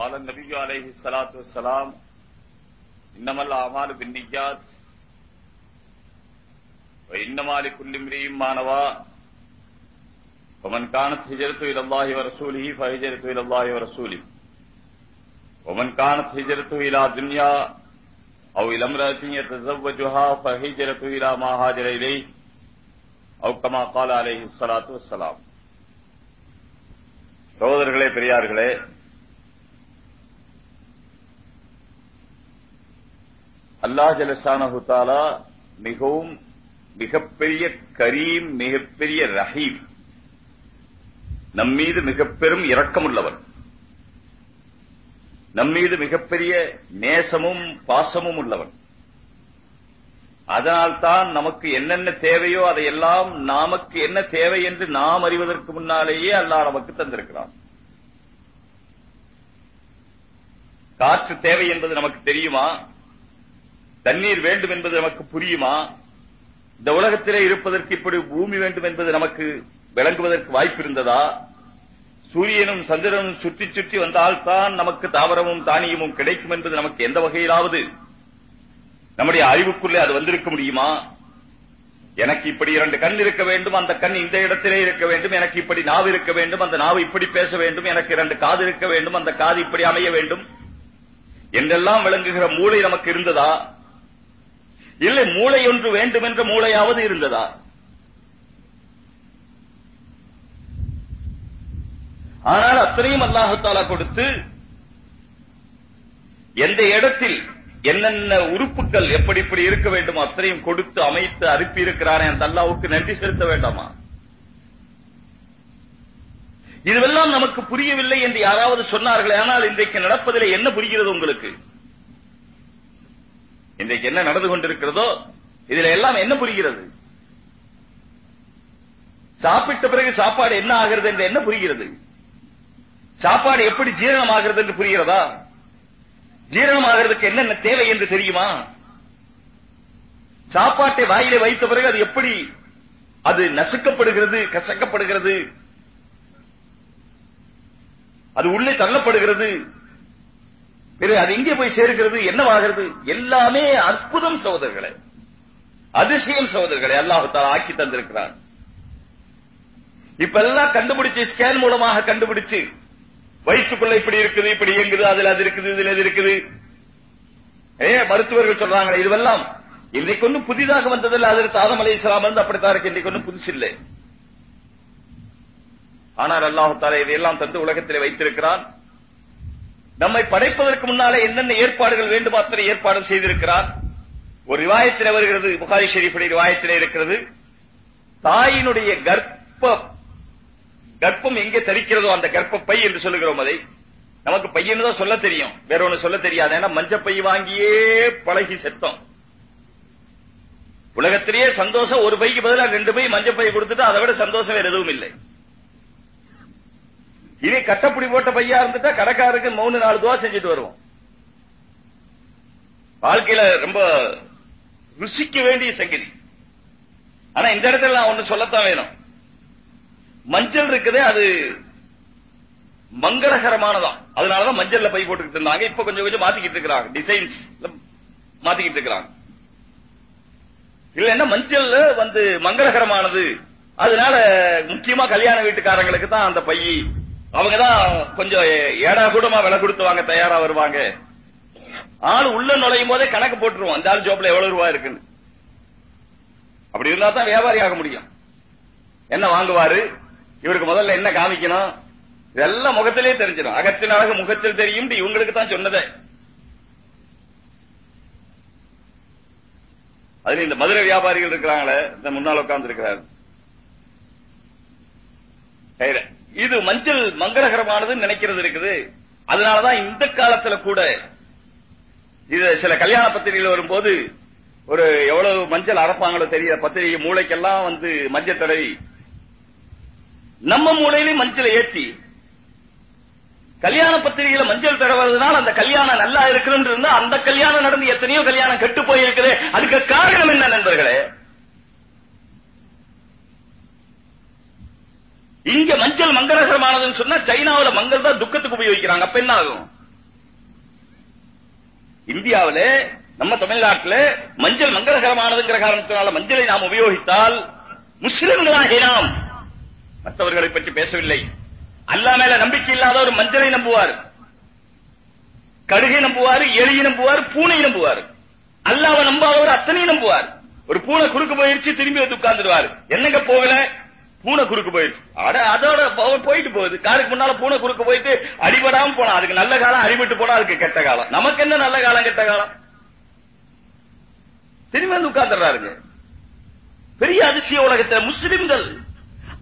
قال النبي عليه الصلاة والسلام إنما الأعمال بالنيات وإنما لكل امرئ ما نوى ومن كانت هجرته إلى الله ورسوله فهجرته إلى الله ورسوله ومن كانت هجرته إلى دنيا أو إلى امرأة يتزوجها فهجرته إلى ما هاجر إليه أو كما قال عليه الصلاة والسلام சகோதரர்களே பெரியார்களே அல்லாஹ் ஜலசானஹு தாலா மிகவும் மிகப்பெரிய கரீம் மிகப்பெரிய ரஹீம். நம்மீது மிக பெரும் இரக்கமுள்ளவர். நம்மீது மிகப்பெரிய நேசமும் பாசமும் உள்ளவன் அதனால்தான் நமக்கு என்னென்ன தேவையோ அதையெல்லாம் நமக்கு என்ன தேவை என்று நாம் அறிவதற்கு முன்னாலேயே அல்லாஹ் நமக்கு தந்திருக்கிறான். காற்று தேவை என்பது நமக்கு தெரியுமா? தண்ணீர் வேண்டும் என்பது நமக்கு புரியுமா? இந்த உலகத்திலே இருப்பதற்கு இப்படி பூமி வேண்டும் என்பது நமக்கு விளங்குவதற்கு வாய்ப்பு இருந்ததா? சூரியனும் சந்திரனும் சுற்றி சுற்றி வந்தால்தான் நமக்கு தாவரமும் தானியமும் கிடைக்கும் என்பது நமக்கு எந்த வகையிலாவது நம்முடைய அறிவுக்குள்ளே அது வந்திருக்க முடியுமா? எனக்கு இப்படி இரண்டு கண் இருக்க வேண்டும் அந்த கண் இந்த இடத்திலே இருக்க வேண்டும் எனக்கு இப்படி நாவு இருக்க வேண்டும் அந்த நாவு இப்படி பேச வேண்டும் எனக்கு இரண்டு காது இருக்க வேண்டும் அந்த காது இப்படி அமைய வேண்டும் என்றெல்லாம் விளங்குகிற மூளை நமக்கு இருந்ததா? இல்லை மூளை ஒன்று வேண்டும் என்ற மூளையாவது இருந்ததா? ஆனால் அத்தனையும் அல்லாஹாலா கொடுத்து எந்த இடத்தில் என்னென்ன உறுப்புகள் எப்படி இப்படி இருக்க வேண்டுமோ அத்தனையும் கொடுத்து அமைத்து அனுப்பி இருக்கிறானே அந்த அல்லாவுக்கு நன்றி செலுத்த வேண்டாமா? இதுவெல்லாம் நமக்கு புரியவில்லை என்று யாராவது சொன்னார்கள் ஆனால் இன்றைக்கு நடப்பதில் என்ன புரிகிறது உங்களுக்கு? இன்றைக்கு என்ன நடந்து கொண்டிருக்கிறதோ இதுல எல்லாம் என்ன புரிகிறது? சாப்பிட்ட பிறகு சாப்பாடு என்ன ஆகிறது என்று என்ன புரிகிறது? சாப்பாடு எப்படி ஜீரணம் ஆகிறது என்று புரிகிறதா? ஜீரணம் ஆகிறதுக்கு என்னென்ன தேவை என்று தெரியுமா? சாப்பாட்டை வாயிலே வைத்த பிறகு அது எப்படி? அது நசுக்கப்படுகிறது கசக்கப்படுகிறது. அது உள்ளே தள்ளப்படுகிறது. பிறகு அது இங்கே போய் சேர்க்கிறது என்னவாகிறது? எல்லாமே அற்புதம் சகோதரர்களே. அதிசயம் சகோதரர்களை அல்லாஹு ஆக்கி தந்திருக்கிறார் இப்ப எல்லாம் கண்டுபிடிச்சு ஸ்கேன் மூலமாக கண்டுபிடிச்சு வயிற்றுக்குள்ள இப்படி இருக்குது இப்படி இயங்குது அதுல அது இருக்குது இதுல இது இருக்குது. ஏ மருத்துவர்கள் சொல்றாங்க இதுவெல்லாம் இன்றைக்கு ஒன்றும் புதிதாக வந்ததில்லை. அதற்கு ஆதம் அலி இஸ்லாம் வந்து அப்படித்தான் இருக்கு. இன்றைக்கு ஒன்றும் புதுசு இல்லை. ஆனால் அல்லாஹு தாலா இதையெல்லாம் தந்து உலகத்திலே வைத்திருக்கிறான். நம்மை படைப்பதற்கு முன்னாலே என்னென்ன ஏற்பாடுகள் வேண்டும் அத்தனை ஏற்பாடும் செய்திருக்கிறார். ஒரு ரிவாயத்தில் வருகிறது புகாரி ஷெரீஃபுடைய ரிவாயத்தில் இருக்கிறது. தாயினுடைய கர்ப்ப கர்ப்பம் எங்கே தரிக்கிறதோ அந்த கர்ப்ப பை என்று சொல்லுகிறோம் அதை. நமக்கு பையன்னு தான் சொல்ல தெரியும். வேற ஒண்ணு சொல்ல தெரியாது. ஏன்னா மஞ்ச பை வாங்கியே பழகி செத்தோம். உலகத்திலேயே சந்தோஷம் ஒரு பைக்கு பதிலாக ரெண்டு பை மஞ்ச பை கொடுத்துட்டு அதை விட சந்தோஷம் வேற எதுவும் இல்லை. இதே கட்டப்பிடி போட்ட பையா இருந்துட்டா கடைக்காருக்கு மூணு நாலு தூவா செஞ்சுட்டு வருவோம். வாழ்க்கையில ரொம்ப ருசிக்க வேண்டிய சங்கதி ஆனா இந்த இடத்துல நான் ஒண்ணு சொல்லத்தான் வேணும். மஞ்சள் இருக்குதே அது மங்களகரமானதான். அதனாலதான் மஞ்சள்ல பை போட்டுக்கிட்டு இருந்தாங்க. இப்ப கொஞ்சம் கொஞ்சம் மாத்திக்கிட்டு இருக்கிறாங்க. டிசைன்ஸ் மாத்திக்கிட்டு இருக்கிறாங்க. இல்ல என்ன மஞ்சள் வந்து மங்களகரமானது. அதனால முக்கியமா கல்யாண வீட்டுக்காரங்களுக்கு தான் அந்த பை அவங்க தான் கொஞ்சம் ஏடா கூடமா விலை கொடுத்து வாங்க தயாரா வருவாங்க. ஆள் உள்ள நுழையும் போதே கணக்கு போட்டுருவோம். அந்த ஆள் ஜோப்ல எவ்வளவு ரூபாய் இருக்குன்னு. அப்படி இருந்தா தான் வியாபாரி ஆக முடியும். என்ன வாங்குவாரு? இவருக்கு முதல்ல என்ன காமிக்கணும்? இதெல்லாம் முகத்திலே தெரிஞ்சிடும். அகத்தின் அழகு முகத்தில் தெரியும் இவங்களுக்கு தான் சொன்னதே. அதுல இந்த மதுரை வியாபாரிகள் இருக்கிறாங்களே இந்த முன்னால் உட்கார்ந்து இருக்கிறார் இது மஞ்சள் மங்களகரமானதுன்னு நினைக்கிறது இருக்குது. அதனாலதான் இந்த காலத்துல கூட இது சில கல்யாண பத்திரிகைகள் வரும்போது ஒரு எவ்வளவு மஞ்சள் அரைப்பாங்களோ தெரிய பத்திரிகை மூளைக்கெல்லாம் வந்து மஞ்சள் தடவி நம்ம மூளையிலும் மஞ்சளை ஏற்றி கல்யாண பத்திரிகையில மஞ்சள் தடவுறதுனால அந்த கல்யாணம் நல்லா இருக்குன்னு இருந்தா அந்த கல்யாணம் நடந்து எத்தனையோ கல்யாணம் கெட்டு போயிருக்குது. அதுக்கு காரணம் என்ன நண்பர்களே? இங்க மஞ்சள் மங்களகரமானதுன்னு சொன்னா சைனாவுல மங்கள் தான் துக்கத்துக்கு உபயோகிக்கிறாங்க. அப்ப என்ன ஆகும்? இந்தியாவில நம்ம தமிழ்நாட்டில் மஞ்சள் மங்களகரமானதுங்கிற காரணத்தினால மஞ்சளை நாம் உபயோகித்தால் முஸ்லிம்களாக நாம் மற்றவர்களை பற்றி பேசவில்லை. அல்லா மேல நம்பிக்கை இல்லாதவர் மஞ்சளை நம்புவார். கடுகை நம்புவார் எலியை நம்புவார் பூனை நம்புவார். அல்லாவை நம்பாதவர் அத்தனையும் நம்புவார். ஒரு பூனை குறுக்கு போயிருச்சு திரும்பி வந்து உட்கார்ந்துருவார் என்னங்க போகல? பூனை குறுக்கு போயிருச்சு அட அதோட போயிட்டு போகுது. காருக்கு முன்னால பூனை குறுக்கு போயிட்டு அடிபடாம போனா அதுக்கு நல்ல காலம் அடிபட்டு போனா அதுக்கு கெட்ட காலம். நமக்கு என்ன நல்ல காலம் கெட்ட காலம்? திரும்பி வந்து உட்கார்ந்துடுறாருங்க. பெரிய அதிசய உலகத்தில் முஸ்லிம்கள்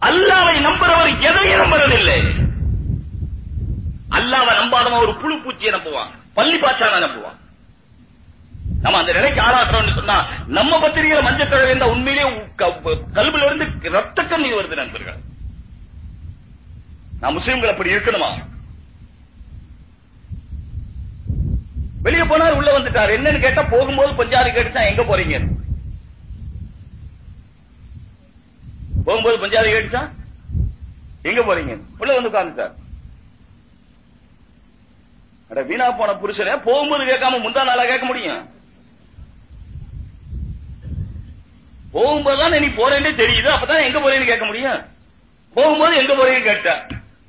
அல்லாவை நம்புறவர் எதையும் நம்புறதில்லை. அல்லாவை நம்பாதவன் ஒரு புழு பூச்சியை நம்புவான். பள்ளி பாச்சான நம்புவான். நம்ம அந்த நிலைக்கு ஆளாகிறோம்னு சொன்னா நம்ம பத்திரிகையில மஞ்சள் தடவை இருந்தா உண்மையிலேயே கல்வில இருந்து ரத்த கண்ணீர் வருது நண்பர்கள். நான் முஸ்லிம்கள் அப்படி இருக்கணுமா? வெளியே போனார் உள்ள வந்துட்டார். என்னன்னு கேட்டா போகும்போது பஞ்சாதி கேட்டுச்சா எங்க போறீங்க? போகும்போது பஞ்சாதி கேட்டுச்சா? எங்க போறீங்க? உள்ள வந்து உட்கார்ந்துட்டார். அட வீணா போன புருஷனே போகும்போது கேட்காம முந்தா நாளா கேட்க முடியும். போகும்போது தான் நீ போறேன்னு தெரியுது. அப்பதான் எங்க போறேன்னு கேட்க முடியும். போகும்போது எங்க போறேன்னு கேட்டா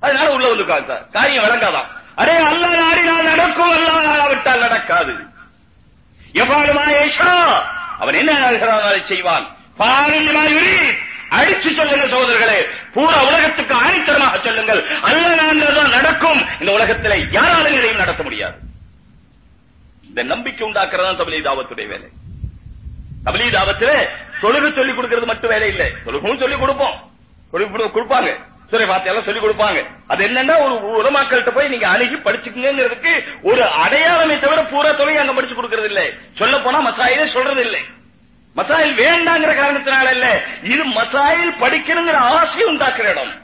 அதனால உள்ள வந்து காத்தா காரியம் விளங்காதான் அரே அல்ல நாடினால் நடக்கும். அல்ல நாடாவிட்டால் நடக்காது. எவ்வாறு மாயேஷா அவன் என்ன நாடுகிறான் செய்வான். பாரில் அடித்து சொல்லுங்க சகோதரர்களே. பூரா உலகத்துக்கு ஆணித்தரமாக சொல்லுங்கள். அல்ல நான் நடக்கும். இந்த உலகத்தில் யாராலும் எதையும் நடத்த முடியாது. இந்த நம்பிக்கை உண்டாக்குறதான் தமிழ் தாவத்துடைய வேலை. தமிழ் தாவத்திலே தொழுகு சொல்லிக் கொடுக்கிறது மட்டும் வேலை இல்லை. தொழுகும் சொல்லிக் கொடுப்போம். சொல்லி கொடு- கொடுப்பாங்க. சூரிய வார்த்தையெல்லாம் சொல்லிக் கொடுப்பாங்க. அது என்னன்னா ஒரு உலமாக்கள்கிட்ட போய் நீங்க அணுகி படிச்சுக்குங்கிறதுக்கு ஒரு அடையாளமே தவிர பூரா தொழில் அங்க படிச்சு கொடுக்கறது இல்லை சொல்ல போனா மசாயிலே சொல்றது இல்லை மசாயில் வேண்டாங்கிற காரணத்தினால இல்ல இது மசாயில் படிக்கணுங்கிற ஆசை உண்டாக்குற இடம்.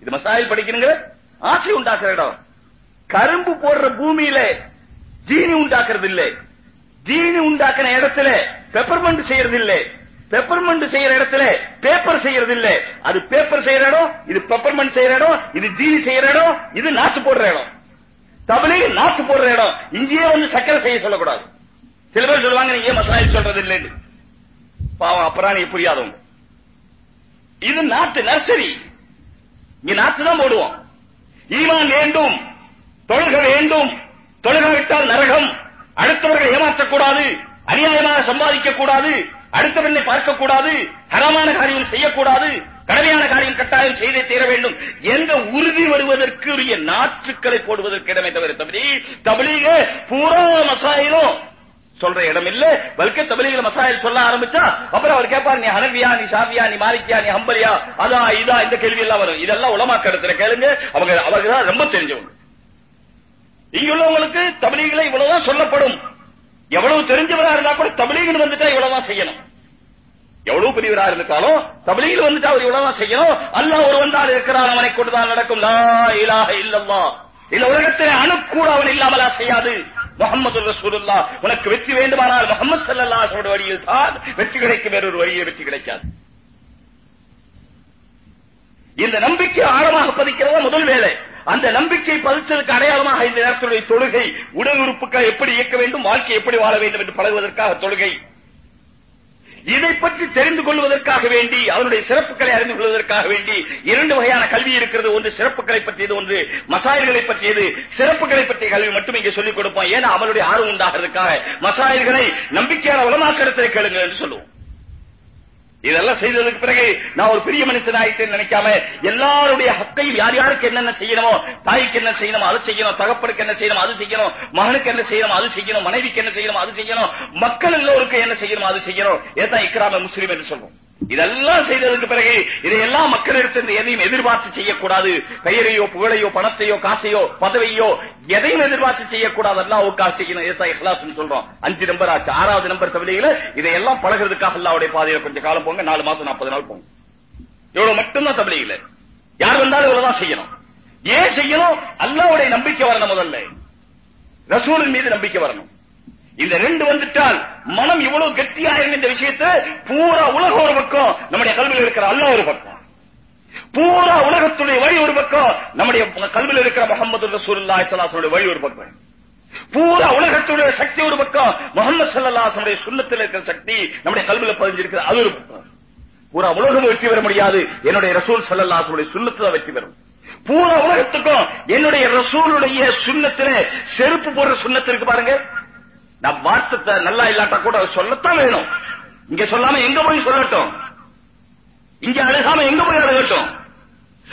இது மசாயில் படிக்கணுங்கிற ஆசை உண்டாக்குற இடம். கரும்பு போடுற பூமியில ஜீனி உண்டாக்குறது இல்லை ஜீனி உண்டாக்கின இடத்துல பெப்பர்மெண்ட் செய்யறது இல்லை பெப்பர்மெண்ட் செய்யற இடத்துல பேப்பர் செய்யறது இல்ல அது பேப்பர் செய்யற இடம் இது பெப்பர்மெண்ட் செய்யற இடம் இது ஜீனி செய்யற இடம் இது நாட்டு போடுற இடம். தபலி நாட்டு போடுற இடம். இங்கேயே வந்து சக்கரை செய்ய சொல்லக்கூடாது. சில பேர் சொல்லுவாங்க நீங்க ஏன் மசாயில் சொல்றது இல்லைன்னு பாவம் அப்புறம் நீ புரியாதவங்க இது நாட்டு நர்சரி. இங்க நாட்டு தான் போடுவோம். ஈமான் வேண்டும் தொழுக வேண்டும். தொழுகாவிட்டால் நரகம். அடுத்தவர்களை ஏமாற்றக்கூடாது அநியாயமாக சம்பாதிக்க கூடாது அடுத்தவர்களை பார்க்கக்கூடாது ஹரமான காரியம் செய்யக்கூடாது கடமையான காரியம் கட்டாயம் செய்தே தீர வேண்டும் என்ற உறுதி வருவதற்கு உரிய நாற்றுக்களை போடுவதற்கு இடமே தவிர தவிர தபிலீக பூரா மசாயிலும் சொல்ற இடம் இல்ல. பல்கே தபிலீக மசாயில் சொல்ல ஆரம்பிச்சா அப்புறம் அவர் கேட்பார் நீ ஹனவியா நீ சாவியா நீ மாலிக்கியா நீ ஹம்பலியா அதா இதா இந்த கேள்வி எல்லாம் வரும். இதெல்லாம் உலமாக்க இடத்துல கேளுங்க. அவங்க அவங்க தான் ரொம்ப தெரிஞ்சவங்க. இங்குள்ளவங்களுக்கு உள்ளவங்களுக்கு இவ்வளவுதான் சொல்லப்படும். எவ்வளவு தெரிஞ்சவரா இருந்தா கூட தமிழீகன் வந்துட்டா இவ்வளவுதான் செய்யணும். எவ்வளவு பெரியவரா இருந்தாலும் தபிலீகில் வந்துட்டா அவர் இவ்வளவுதான் செய்யணும். அல்லாஹ் ஒரு வந்தால் இருக்கிறான் அவனை கொண்டுதான் நடக்கும். லா இலாஹ இல்லல்லாஹ். இந்த உலகத்தில் அணுக்கூட அவன் இல்லாமலா செய்யாது. முகமது ரசூலுல்லா உனக்கு வெற்றி வேண்டுமானால் முகமது சல்லல்லாஹு வழியில் தான் வெற்றி கிடைக்கும் வேறொரு வழியில் வெற்றி கிடைக்காது. இந்த நம்பிக்கை ஆழமாக பதிக்கிறதா முதல் வேலை. அந்த நம்பிக்கை பதிச்சதுக்கு அடையாளமாக இந்த நேரத்தினுடைய தொழுகை உடல் உறுப்புகள் எப்படி இயக்க வேண்டும் வாழ்க்கை எப்படி வாழ வேண்டும் என்று பழகுவதற்காக தொழுகை. இதை பற்றி தெரிந்து கொள்வதற்காக வேண்டி அதனுடைய சிறப்புகளை அறிந்து கொள்வதற்காக வேண்டி இரண்டு வகையான கல்வி இருக்கிறது. ஒன்று சிறப்புகளை பற்றியது ஒன்று மசாயல்களை பற்றியது. சிறப்புகளை பற்றிய கல்வி மட்டும் இங்கே சொல்லிக் கொடுப்போம். ஏன்னா அவனுடைய ஆர்வம் உண்டாகிறதுக்காக மசாயல்களை நம்பிக்கையான உலமாக்கடத்தை கேளுங்க என்று சொல்லுவோம். இதெல்லாம் செய்ததுக்கு பிறகு நான் ஒரு பெரிய மனுஷன் ஆயிட்டேன்னு நினைக்காம எல்லாருடைய ஹக்கையும் யார் யாருக்கு என்னென்ன செய்யணுமோ தாய்க்கு என்ன செய்யணும் அது செய்யணும் தகப்பனுக்கு என்ன செய்யணும் அது செய்யணும் மகனுக்கு என்ன செய்யணும் அது செய்யணும் மனைவிக்கு என்ன செய்யணும் அது செய்யணும் மக்கள் எல்லோருக்கும் என்ன செய்யணும் அது செய்யணும். ஏதான் இக்ராம முஸ்லீம் என்று சொல்றோம் இதெல்லாம் செய்ததற்கு பிறகு இதையெல்லாம் மக்களிடத்தில் எதையும் எதிர்பார்த்து செய்யக்கூடாது. பெயரையோ புகழையோ பணத்தையோ காசையோ பதவியோ எதையும் எதிர்பார்த்து செய்யக்கூடாது. அல்லாவுக்காக செய்யணும். சொல்றோம். அஞ்சு நம்பர் ஆச்சு. ஆறாவது நம்பர் தவிரையில இதையெல்லாம் பழகிறதுக்காக அல்லாவுடைய பாதையில கொஞ்சம் காலம் போங்க. நாலு மாசம் நாற்பது நாள் போங்க. இவ்வளவு மட்டும்தான் தபிலீகில யார் வந்தாலும் இவ்வளவுதான் செய்யணும். ஏன் செய்யணும்? அல்லாவுடைய நம்பிக்கை வரணும் முதல்ல. ரசூலின் மீது நம்பிக்கை வரணும். இந்த ரெண்டு வந்துட்டால் மனம் இவ்வளவு கெட்டியா இந்த விஷயத்தை பூரா உலக ஒரு பக்கம் நம்முடைய கல்வியில் இருக்கிற அல்ல ஒரு பக்கம். பூரா உலகத்துடைய வழி ஒரு பக்கம் நம்முடைய கல்வியில் இருக்கிற முகமது ரசூல்லா ஸல்லல்லாஹு வழி ஒரு பக்கம். பூரா உலகத்துடைய சக்தி ஒரு பக்கம் முகமது சல்லாசனுடைய சுண்ணத்தில் இருக்கிற சக்தி நம்முடைய கல்வியில பதிஞ்சிருக்கிறது அது ஒரு பக்கம். பூரா உலகம் வெற்றி பெற முடியாது என்னுடைய ரசூல் சல்லாசனுடைய சுண்ணத்துல வெற்றி பெறும். பூரா உலகத்துக்கும் என்னுடைய ரசூலுடைய சுண்ணத்துல செருப்பு போடுற சுண்ணத்திற்கு பாருங்க. நான் வார்த்தத்தை நல்லா இல்லாட்டா கூட சொல்லத்தான் வேணும். இங்க சொல்லாம எங்க போய் சொல்லட்டும்? இங்க அழுகாம எங்க போய் அழுகட்டும்?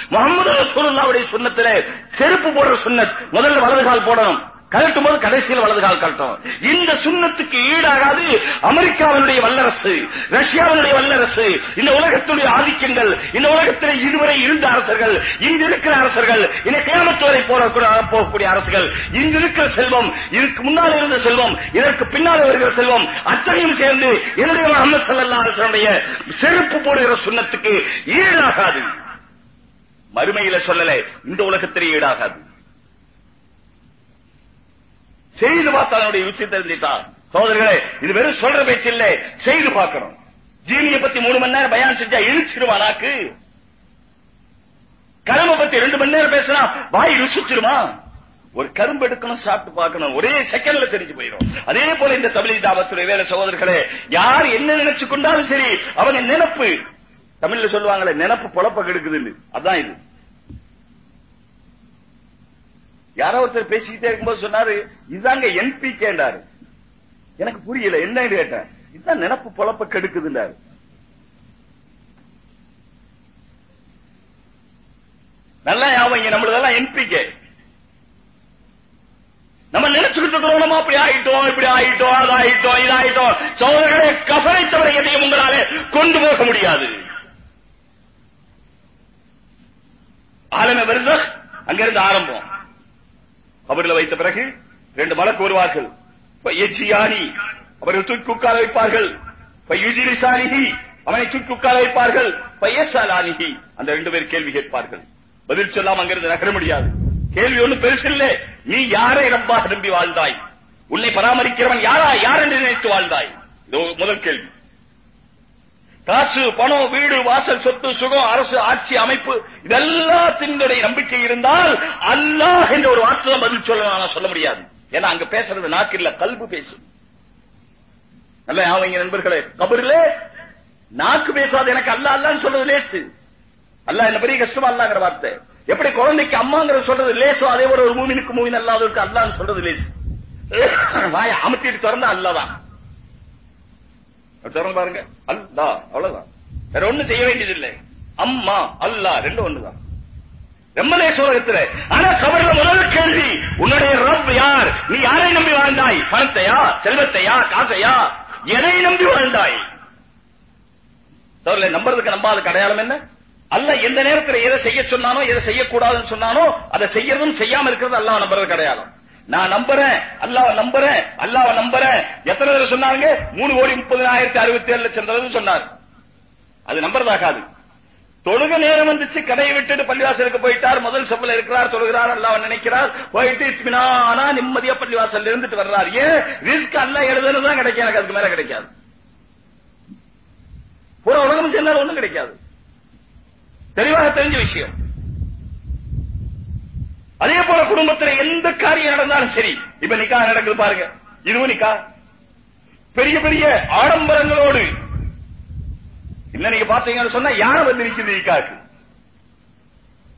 முகமது ரசூலுல்லாவுடைய சுண்ணத்துல செருப்பு போடுற சுண்ணத் முதல்ல வலது கால் போடணும். கழட்டும் போது கடைசியில் வலது கால் கழட்டும். இந்த சுண்ணத்துக்கு ஈடாகாது அமெரிக்காவினுடைய வல்லரசு ரஷ்யாவினுடைய வல்லரசு இந்த உலகத்துடைய ஆதிக்கங்கள் இந்த உலகத்தில் இதுவரை இருந்த அரசர்கள் இங்கு இருக்கிற அரசர்கள் இந்த கிராமத்து வரை போகக்கூடிய அரசுகள் இங்கு இருக்கிற செல்வம் இதுக்கு முன்னால் இருந்த செல்வம் இதற்கு பின்னால் வருகிற செல்வம் அத்தனையும் சேர்ந்து என்னுடைய முகமது சல்லா அரசனுடைய செருப்பு போடுகிற சுண்ணத்துக்கு ஈடாகாது. மறுமையில சொல்லல இந்த உலகத்திலே ஈடாகாது. செய்து பார்த்தா அதனுடைய விஷயம் தெரிஞ்சிட்டான் சோதர்களே இது வெறும் சொல்ற பேச்சு இல்ல. செய்து பார்க்கணும். ஜீனிய பத்தி மூணு மணி நேரம் பயான் செஞ்சா இழுச்சிருவானாக்கு கரும்பை பத்தி ரெண்டு மணி நேரம் பேசினா வாய் ருசிச்சிருமா? ஒரு கரும்பு எடுக்கணும் சாப்பிட்டு பார்க்கணும். ஒரே செகண்ட்ல தெரிஞ்சு போயிடும் அதே போல இந்த தமிழ் தாபத்துடைய வேலை சகோதரர்களே யார் என்ன நினைச்சு கொண்டாலும் சரி அவங்க நினப்பு. தமிழ்ல சொல்லுவாங்களே நினப்பு பொழப்ப கெடுக்குதுன்னு. அதான் இது. யாரோ ஒருத்தர் பேசிக்கிட்டே இருக்கும்போது சொன்னாரு இதுதாங்க என்பி கேண்டாரு எனக்கு புரியல என்ன கேட்டேன். இதுதான் நினப்பு பொழப்ப கெடுக்குதுன்றாரு. நல்லா ஞாபகம் நம்மளதெல்லாம் என்பிகே நம்ம நினைச்சுக்கிட்டு இருக்கிறோம் நம்ம அப்படி ஆயிட்டோம் இப்படி ஆயிட்டோம் அது ஆயிட்டோம் இது ஆயிட்டோம் சோதரர்களை கபரை தவிர எதையும் உங்களால கொண்டு போக முடியாது. ஆலம வருஷ அங்கிருந்து ஆரம்பம். அவர்களை வைத்த பிறகு ரெண்டு மலக்கு வருவார்கள். எச்சியானி அவர்கள் தூக்கி உட்கார வைப்பார்கள் யுஜிலிசானிகி அவனை தூக்கி உட்கார வைப்பார்கள் பையசாலானிகி அந்த ரெண்டு பேர் கேள்வி கேட்பார்கள். பதில் சொல்லாம அங்கிருந்து நகர முடியாது. கேள்வி ஒண்ணு பெருசு இல்ல. நீ யாரை ரப்பாக நம்பி வாழ்ந்தாய்? உன்னை பராமரிக்கிறவன் யாரா? யார் என்று நினைத்து வாழ்ந்தாய்? இது முதல் கேள்வி. காசு பணம் வீடு வாசல் சொத்து சுகம் அரசு ஆட்சி அமைப்பு இதெல்லாத்தினுடைய நம்பிக்கை இருந்தால் அல்லாஹ் என்ற ஒரு வார்த்தை பதில் சொல்ல சொல்ல முடியாது. ஏன்னா அங்க பேசுறது நாக்கு இல்ல கல்பு பேசும். நல்ல அவங்க நண்பர்களே கபருலே நாக்கு பேசாது எனக்கு அல்ல அல்லான்னு சொல்றது லேசு. அல்ல என்ன பெரிய கஷ்டமா அல்லாங்கிற வார்த்தை. எப்படி குழந்தைக்கு அம்மாங்கிற சொல்றது லேசோ அதே போல ஒரு மூமினுக்கு மூவின் அல்லாதவருக்கு அல்லான்னு சொல்றது லேசு. வாய அமுத்திட்டு திறந்தா அல்லதான். திறந்து பாருங்க. அல்லா அவ்வளவுதான். வேற ஒண்ணும் செய்ய வேண்டியது இல்லை அம்மா அல்லா ரெண்டும் ஒண்ணுதான். ரொம்ப லேசோலகத்துல ஆனா கபர்ல முதல் கேள்வி உன்னுடைய ரப் யார்? நீ யாரை நம்பி வாழ்ந்தாய்? பணத்தையா செல்வத்தையா காசையா? எதை நம்பி வாழ்ந்தாய்? சோர்ல நம்புறதுக்கு நம்பாதுக்கு அடையாளம் என்ன? அல்ல எந்த நேரத்தில் எதை செய்ய சொன்னானோ எதை செய்யக்கூடாதுன்னு சொன்னானோ அதை செய்யறதும் செய்யாம இருக்கிறது அல்ல நம்புறதுக்கு அடையாளம். நான் நம்புறேன் அல்லாஹ் நம்புறேன் அல்லாஹ் நம்புறேன். எத்தனை தடவை சொன்னாங்க? மூணு கோடி முப்பதினாயிரத்தி அறுபத்தி ஏழு லட்சம் தடவை சொன்னார். அது நம்புறதாகாது. தொழுக நேரம் வந்துச்சு கடையை விட்டுட்டு பள்ளிவாசலுக்கு போயிட்டார். முதல் சப்பல இருக்கிறார் தொழுகிறார் அல்லாஹ் நினைக்கிறார். போயிட்டு இத்மினானா நிம்மதியா பள்ளிவாசல் இருந்துட்டு வர்றார். ஏன்? ரிஸ்க் அல்ல எழுதுறது தான் கிடைக்கும். எனக்கு அதுக்கு மேல கிடைக்காது. பூரா உலகம் சேர்ந்தாலும் ஒண்ணும் கிடைக்காது. தெளிவாக தெரிஞ்ச விஷயம். அதே போல குடும்பத்தில் எந்த காரியம் நடந்தாலும் சரி இப்ப நிக்கா நடக்குது பாருங்க. இதுவும் நிக்கா. பெரிய பெரிய ஆடம்பரங்களோடு. என்ன நீங்க பாத்தீங்கன்னு சொன்னா யாரை வந்து நிக்குது நிக்காக்கு.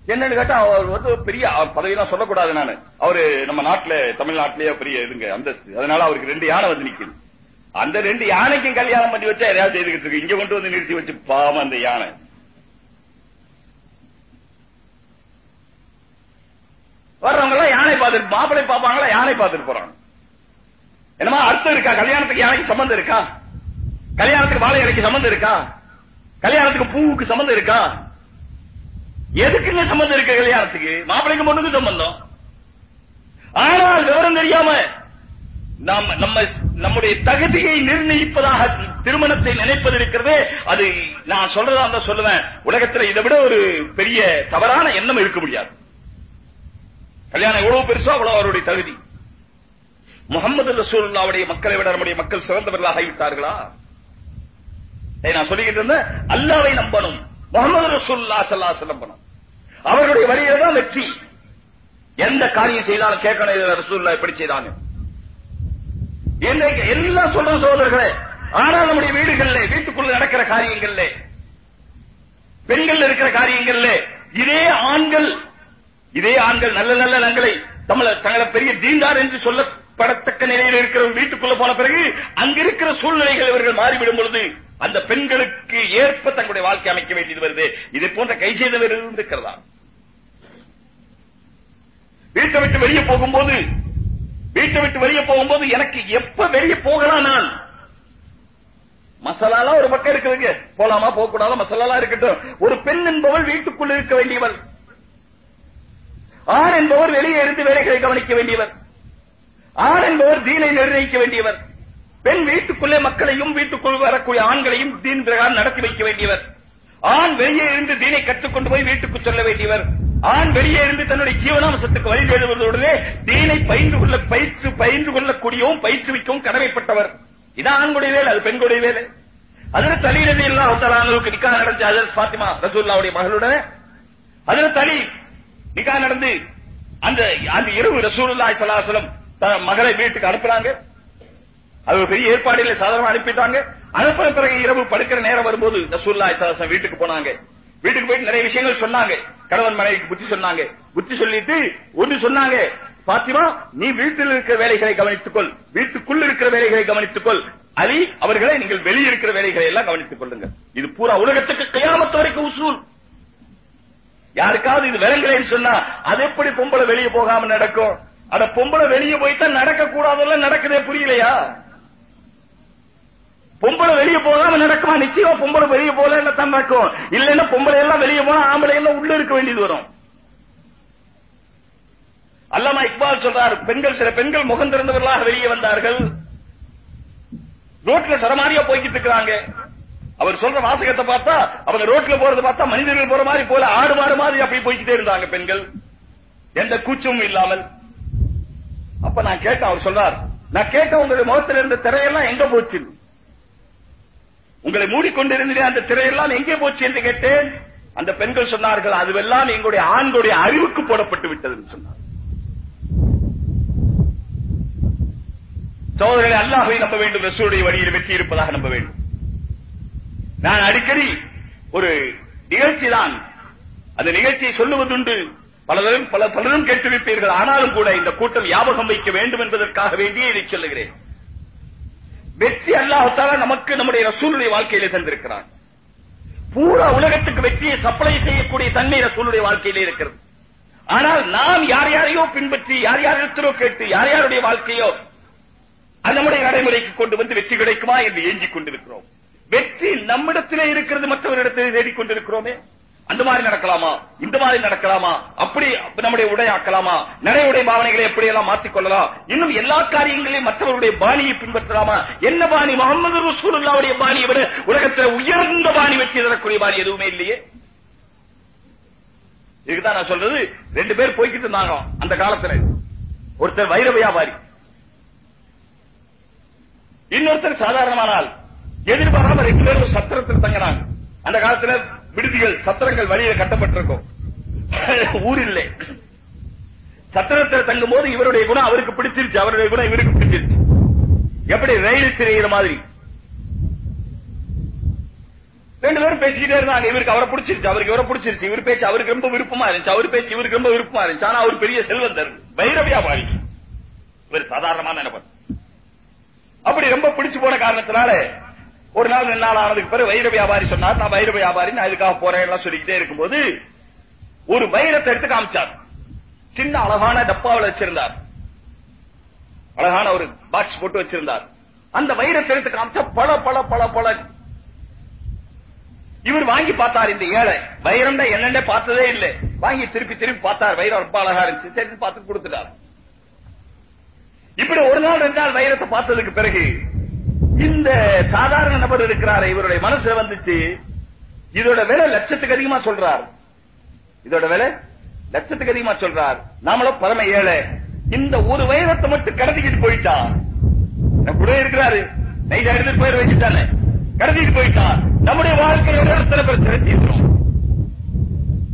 என்னன்னு கேட்டா அவர் வந்து பெரிய பதவியெல்லாம் சொல்லக்கூடாது நானு. அவரு நம்ம நாட்டுல தமிழ்நாட்டிலேயே பெரிய இதுங்க அந்தஸ்து. அதனால அவருக்கு ரெண்டு யானை வந்து நிக்குது. அந்த ரெண்டு யானைக்கும் கல்யாணம் பண்ணி வச்சா எதையாவது செய்துகிட்டு இருக்கு. இங்க கொண்டு வந்து நிறுத்தி வச்சு பாவம் அந்த யானை. வர்றவங்க எல்லாம் யானை பார்த்துட்டு மாப்பிளை பார்ப்பாங்களா யானை பார்த்துட்டு போறாங்க. என்னமா அர்த்தம் இருக்கா? கல்யாணத்துக்கு யானைக்கு சம்பந்தம் இருக்கா? கல்யாணத்துக்கு வாழை இலைக்கு சம்பந்தம் இருக்கா? கல்யாணத்துக்கு பூவுக்கு சம்பந்தம் இருக்கா? எதுக்குங்க சம்பந்தம் இருக்கு கல்யாணத்துக்கு? மாப்பிளைக்கு பொண்ணுக்கு சம்பந்தம். ஆனால் விவரம் தெரியாம நாம் நம்ம நம்முடைய தகுதியை நிர்ணயிப்பதாக திருமணத்தை நினைப்பது இருக்கிறது அது நான் சொல்றதா இருந்தா சொல்லுவேன். உலகத்துல இதை விட ஒரு பெரிய தவறான எண்ணம் இருக்க முடியாது. கல்யாணம் எவ்வளவு பெருசோ அவ்வளவு அவருடைய தகுதி. முகமது ரசூல்லாவுடைய மக்களை விட நம்முடைய மக்கள் சிறந்தவர்களாக ஆகிவிட்டார்களா? நான் சொல்லிக்கிட்டு இருந்தேன். அல்லாவை நம்பணும். முகமது ரசூல்லா சல்லாஸ் நம்பணும். அவர்களுடைய வழியில தான் வெற்றி. எந்த காரியம் செய்தாலும் கேட்கணும் இதுல ரசூல்லா எப்படி செய்தாங்க இன்றைக்கு எல்லாம் சொல்ற சோதர்களே ஆனால் நம்முடைய வீடுகள்ல வீட்டுக்குள்ள நடக்கிற காரியங்கள்ல பெண்கள் இருக்கிற காரியங்கள்ல இதே ஆண்கள் இதே ஆண்கள் நல்ல நல்ல நங்களை தமிழர் தங்களை பெரிய தீண்டார் என்று சொல்லப்படத்தக்க நிலையில் இருக்கிற வீட்டுக்குள்ள போன பிறகு அங்க இருக்கிற சூழ்நிலைகள் இவர்கள் மாறிவிடும் பொழுது அந்த பெண்களுக்கு ஏற்ப தங்களுடைய வாழ்க்கை அமைக்க வேண்டியது வருது. இதை போன்ற கை செய்தவர் இருக்கிறதா? வீட்டை விட்டு வெளியே போகும்போது வீட்டை விட்டு வெளியே போகும்போது எனக்கு எப்ப வெளியே போகலாம் நான்? மசாலாலாம் ஒரு பக்கம் இருக்குதுங்க. போலாமா போக கூடாதா மசாலாலாம் இருக்கட்டும். ஒரு பெண் என்பவள் வீட்டுக்குள் இருக்க வேண்டியவள். ஆண் என்பவர் வெளியே இருந்து வேலைகளை கவனிக்க வேண்டியவர். ஆண் என்பவர் தீனை நிர்ணயிக்க வேண்டியவர். பெண் வீட்டுக்குள்ளே மக்களையும் வீட்டுக்குள் வரக்கூடிய ஆண்களையும் தீன் பிரகாரம் நடத்தி வைக்க வேண்டியவர். ஆண் வெளியே இருந்து தீனை கற்றுக்கொண்டு போய் வீட்டுக்கு சொல்ல வேண்டியவர். ஆண் வெளியே இருந்து தன்னுடைய ஜீவனாம்சத்துக்கு வழி தேடுவதோடனே தீனை பயின்று கொள்ள பயிற்று பயின்று கொள்ளக்கூடியவும் பயிற்றுவிக்கவும் கடமைப்பட்டவர். இதான் ஆண்களுடைய வேலை அது பெண்களுடைய வேலை. அதில் தலையிலது எல்லா ஒத்தலானவருக்கு நிக்கா நடந்த அதில் பாத்திமா ரசூல்லாவுடைய மகளுடன். அதில் தலி நிக்கா நடந்து அந்த அந்த இரவு ரசூலுல்லாஹி ஸல்லல்லாஹு அலைஹி வஸல்லம் மகளை வீட்டுக்கு அனுப்புறாங்க அது ஒரு பெரிய ஏற்பாடுல சாதாரண அனுப்பிட்டாங்க. அனுப்புற பிறகு இரவு படுக்கிற நேரம் வரும்போது ரசூலுல்லாஹி ஸல்லல்லாஹு வீட்டுக்கு போனாங்க. வீட்டுக்கு போயிட்டு நிறைய விஷயங்கள் சொன்னாங்க. கணவன் மனைவிக்கு புத்தி சொன்னாங்க. புத்தி சொல்லிட்டு ஒன்று சொன்னாங்க பாத்திமா நீ வீட்டில் இருக்கிற வேலைகளை கவனித்துக்கொள். வீட்டுக்குள் இருக்கிற வேலைகளை கவனித்துக்கொள். அலி அவர்களை நீங்கள் வெளியே இருக்கிற வேலைகளை எல்லாம் கவனித்துக் கொள்ளுங்க இது பூரா உலகத்துக்கு கையாமத்து வரைக்கும் உசூல். யாருக்காவது இது விலங்குலேன்னு சொன்னா அது எப்படி பொம்பளை வெளியே போகாம நடக்கும்? அட பொம்பளை வெளியே போயிட்டா நடக்க கூடாதெல்லாம் நடக்குதே புரியலையா? பொம்பளை வெளியே போகாம நடக்குமா? நிச்சயமா பொம்பளை வெளியே போல தான் நடக்கும். இல்லைன்னா பொம்பளை எல்லாம் வெளியே போனா ஆம்பளை எல்லாம் உள்ள இருக்க வேண்டியது வரும். அல்லாமா இக்பால் சொல்றார் பெண்கள் சில பெண்கள் முகம் திறந்தவர்களாக வெளியே வந்தார்கள். ரோட்ல சரமாரியா போய்கிட்டு இருக்கிறாங்க. அவர் சொல்ற வாசகத்தை பார்த்தா அவங்க ரோட்ல போறதை பார்த்தா மனிதர்கள் போற மாதிரி போல ஆடு மாடு மாதிரி அப்படி போய்கிட்டே இருந்தாங்க பெண்கள். எந்த கூச்சமும் இல்லாமல். அப்ப நான் கேட்டேன் அவர் சொல்றார் நான் கேட்ட உங்களுடைய முகத்தில் இருந்த திரையெல்லாம் எங்க போச்சு? உங்களை மூடிக்கொண்டிருந்தே அந்த திரையெல்லாம் எங்கே போச்சு என்று கேட்டேன். அந்த பெண்கள் சொன்னார்கள் அதுவெல்லாம் எங்களுடைய ஆண்களுடைய அறிவுக்கு போடப்பட்டு விட்டது என்று சொன்னார். சோதரர்களை அல்லாஹை நம்ப வேண்டும் ரசூருடைய வழியில் வெற்றி இருப்பதாக நம்ப வேண்டும். நான் அடிக்கடி ஒரு நிகழ்ச்சி தான் அந்த நிகழ்ச்சியை சொல்லுவதுண்டு பலரும் பல பலரும் கேட்டிருப்பீர்கள். ஆனாலும் கூட இந்த கூட்டம் ஞாபகம் வைக்க வேண்டும் என்பதற்காக வேண்டிய இதை சொல்லுகிறேன். வெற்றி அல்லாஹால நமக்கு நம்முடைய ரசூலுடைய வாழ்க்கையிலே தந்திருக்கிறான். பூரா உலகத்துக்கு வெற்றியை சப்ளை செய்யக்கூடிய தன்மை ரசூலுடைய வாழ்க்கையிலே இருக்கிறது. ஆனால் நாம் யார் யாரையோ பின்பற்றி யார் யாரிடத்திலோ கேட்டு யார் யாருடைய வாழ்க்கையோ அது நம்முடைய நடைமுறைக்கு கொண்டு வந்து வெற்றி கிடைக்குமா என்று ஏங்கிக் கொண்டிருக்கிறோம். வெற்றி நம்மிடத்திலே இருக்கிறது மற்றவரிடத்திலே தேடிக் கொண்டிருக்கிறோமே அந்த மாதிரி நடக்கலாமா? இந்த மாதிரி நடக்கலாமா? அப்படி நம்முடைய உடை ஆக்கலாமா? நிறைய உடை பாவனைகளை எப்படி எல்லாம் மாற்றிக் கொள்ளலாம்? இன்னும் எல்லா காரியங்களையும் மற்றவருடைய பாணியை பின்பற்றலாமா? என்ன பாணி? முகமது ரசூலுல்லாவுடைய பாணியை விட உலகத்தில் உயர்ந்த பாணி வெற்றி தரக்கூடிய பாணி எதுவுமே இல்லையே. இதுக்குதான் நான் சொல்றது. ரெண்டு பேர் போய்கிட்டு இருந்தாங்க அந்த காலத்துல. ஒருத்தர் வைர வியாபாரி. இன்னொருத்தர் சாதாரணமானால் எதிர்பாராம ரெண்டு பேரும் சத்திரத்தில் தங்கினாங்க. அந்த காலத்துல விடுதிகள் சத்திரங்கள் வழியில கட்டப்பட்டிருக்கும். ஊர் இல்லை. சத்திரத்தில் தங்கும் போது இவருடைய குணம் அவருக்கு பிடிச்சிருச்சு அவருடைய குணம் இவருக்கு பிடிச்சிருச்சு. எப்படி ரயில் சிறையிற மாதிரி? ரெண்டு பேரும் பேசிக்கிட்டே இருந்தாங்க. இவருக்கு அவரை பிடிச்சிருச்சு அவருக்கு இவரை பிடிச்சிருச்சு. இவர் பேச்சு அவருக்கு ரொம்ப விருப்பமா இருந்துச்சு அவர் பேச்சு இவருக்கு ரொம்ப விருப்பமா இருந்துச்சு. ஆனா அவர் பெரிய செல்வந்தர் வைர வியாபாரி. இவர் சாதாரணமான நினைப்பார். அப்படி ரொம்ப பிடிச்சு போன காரணத்தினால ஒரு நாள் ரெண்டு நாள் ஆனதுக்கு பிறகு வைர வியாபாரி சொன்னார் நான் வைர வியாபாரி நான் இதுக்காக போறேன் எல்லாம் சொல்லிக்கிட்டே இருக்கும்போது ஒரு வைரத்தை எடுத்து காமிச்சார். சின்ன அழகான டப்பாவில் வச்சிருந்தார். அழகான ஒரு பாக்ஸ் போட்டு வச்சிருந்தார். அந்த வைரத்தை எடுத்து காமிச்சா பல பல பல பல இவர் வாங்கி பார்த்தார் இந்த ஏழை. வைரம் என்னென்ன பார்த்ததே இல்லை. வாங்கி திருப்பி திருப்பி பார்த்தார். வைரம் ரொம்ப அழகா இருந்துச்சு. சரி பார்த்து கொடுத்துட்டார். இப்படி ஒரு நாள் ரெண்டு நாள் வைரத்தை பார்த்ததுக்கு பிறகு இந்த சாதாரண நபர் இருக்கிறார் இவருடைய மனசுல வந்துச்சு. இதோட விலை லட்சத்துக்கு அதிகமா சொல்றார். இதோட விலை லட்சத்துக்கு அதிகமா சொல்றார். நாமளும் பரம ஏழை. இந்த ஒரு வைரத்தை மட்டும் கடத்திக்கிட்டு போயிட்டான். கூட இருக்கிறாரு. நைசா எடுத்துட்டு போயிட வச்சுட்டானே. கடத்திட்டு போயிட்டான். நம்முடைய வாழ்க்கையில எத்தனை பிரச்சனை தீர்த்தோம்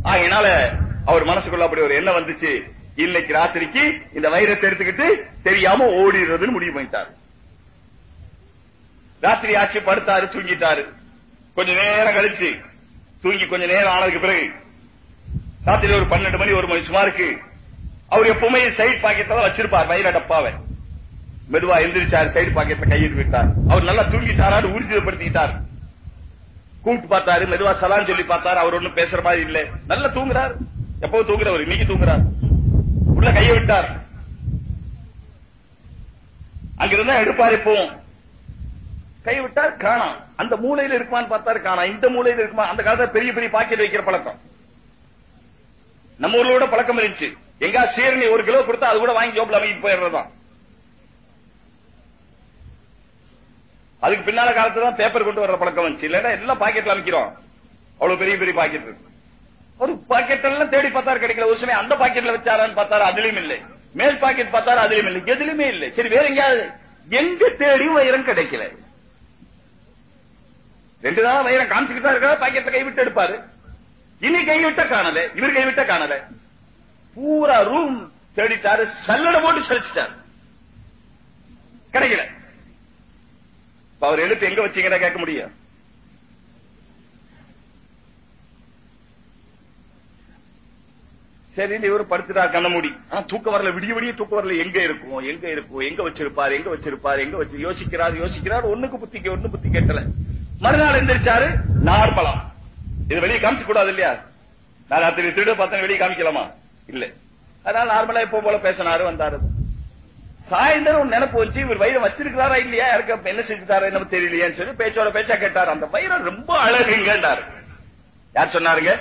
ஆகினால அவர் மனசுக்குள்ள அப்படி ஒரு எண்ணம் வந்துச்சு. இன்னைக்கு ராத்திரிக்கு இந்த வைரத்தை எடுத்துக்கிட்டு தெரியாம ஓடிடுறதுன்னு முடிவு பண்ணிட்டார். ராத்திரி ஆச்சு படுத்தாரு தூங்கிட்டாரு. கொஞ்ச நேரம் கழிச்சு தூங்கி கொஞ்ச நேரம் ஆனதுக்கு பிறகு ராத்திரி ஒரு பன்னெண்டு மணி ஒரு மணி சுமாருக்கு அவர் எப்பவுமே சைட் பாக்கெட்ல தான் வச்சிருப்பார் வயிற டப்பாவை. மெதுவா எந்திரிச்சார் சைடு பாக்கெட்ல கையிட்டு விட்டார். அவர் நல்லா தூங்கிட்டாரான்னு ஊர்ஜிதப்படுத்திக்கிட்டார் கூப்பிட்டு பார்த்தாரு மெதுவா சலான் சொல்லி பார்த்தாரு அவர் ஒண்ணும் பேசுற மாதிரி இல்ல. நல்லா தூங்குறாரு. எப்பவும் தூங்குறவர் இன்னைக்கு தூங்குறாரு. உள்ள கையை விட்டார். அங்கிருந்தா எடுப்பார் இப்போ கைவிட்டார் காணாம் அந்த மூலையில இருக்குமான்னு பார்த்தாரு காணாம் இந்த மூலையில இருக்குமா? அந்த காலத்துல பெரிய பெரிய பாக்கெட் வைக்கிற பழக்கம். நம்ம ஊர்ல கூட பழக்கம் இருந்துச்சு. எங்கா சீரணி ஒரு கிலோ கொடுத்தா அது கூட வாங்கி ஜோப்ல வாங்கிட்டு போயிடுறதுதான். அதுக்கு பின்னால காலத்துல தான் பேப்பர் கொண்டு வர்ற பழக்கம் வந்துச்சு. இல்லன்னா எல்லாம் பாக்கெட்ல அமைக்கிறோம். அவ்வளவு பெரிய பெரிய பாக்கெட் இருக்கு. ஒரு பாக்கெட் எல்லாம் தேடி பார்த்தாரு கிடைக்கல. ஒரு சமயம் அந்த பாக்கெட்ல வச்சாரான்னு பார்த்தாரு அதுலயும் இல்லை. மேல் பாக்கெட் பார்த்தாரு அதுலயும் இல்லை. எதுலயுமே இல்லை. சரி வேற எங்கேயாவது எங்க தேடி வைரம் கிடைக்கல. ரெண்டு நாள் வைரம் காமிச்சுக்கிட்டா தான் இருக்கா பாக்கெட்ல கைவிட்டு எடுப்பாரு. இனி கைவிட்ட காணல இவர் கைவிட்ட காணல. பூரா ரூம் தேடிட்டாரு சல்லடை போட்டு சலிச்சிட்டாரு. கிடைக்கல. அவர் எழுத்து எங்க வச்சீங்கன்னா கேட்க முடியும். சரி இவர் படுத்துட்டார் கண்ண மூடி ஆனா தூக்க வரல விடிய விடிய தூக்கம் வரல. எங்க இருக்கும் எங்க இருக்கும் எங்க வச்சிருப்பாரு எங்க வச்சிருப்பாரு எங்க வச்சு யோசிக்கிறார் யோசிக்கிறார். ஒண்ணுக்கு புத்திக்கு ஒண்ணு புத்தி கேட்டல மறுநாள் எந்திரிச்சாரு நார்மலா. இது வெளியே காமிச்சு கூடாது இல்லையா? நான் ராத்திரி திருட பார்த்தேன் வெளியே காமிக்கலாமா? இல்ல. அதனால நார்மலா எப்போ போல பேசினாரு வந்தாரு. சாயந்தரம் ஒரு நினைப்பு வச்சு இவர் வயிறு வச்சிருக்கிறாரா இல்லையா? யாருக்கு என்ன செஞ்சுட்டாரு என்ன தெரியலையான்னு சொல்லி பேச்சோட பேச்சா கேட்டாரு. அந்த வைரம் ரொம்ப அழகுங்கன்றாரு யார் சொன்னாருங்க?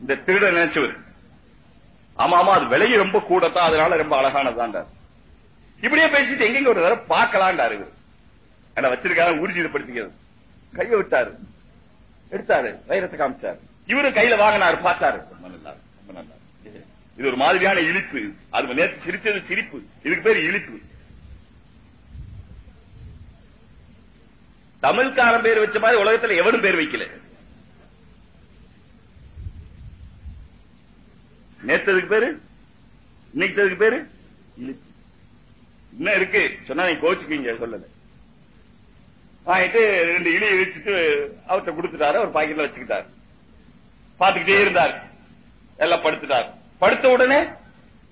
இந்த திருட நினைச்சவர். ஆமா ஆமா அது விலையை ரொம்ப கூடத்தான் அதனால ரொம்ப அழகானதான் இப்படியே பேசிட்டு எங்கெங்க ஒரு தடவை பார்க்கலான்டாரு இவர். என்ன வச்சிருக்காரு ஊர்ஜிதப்படுத்திக்கிறது கையை விட்டாரு எடுத்தாரு வைரத்தை காமிச்சாரு. இவரும் கையில வாங்கினாரு பார்த்தாரு. ரொம்ப நல்லா ரொம்ப நல்லா இது ஒரு மாதிரியான இழிப்பு. அது நேற்று சிரித்தது சிரிப்பு. இதுக்கு பேர் இழிப்பு. தமிழ்காரன் பேர் வச்ச மாதிரி உலகத்துல எவனும் பேர் வைக்கல. நேத்ததுக்கு பேரு? இன்னைக்கு பேரு? இழிப்பு. இன்னும் இருக்கு. சொன்னா நீ கோச்சுக்கீங்க சொல்லல. வாங்கிட்டு ரெண்டு இலி வச்சுட்டு அவர்கிட்ட கொடுத்துட்டாரு. அவர் பாக்கெட்ல வச்சுக்கிட்டாரு. பாத்துக்கிட்டே இருந்தார். எல்லாம் படுத்துட்டார். படுத்த உடனே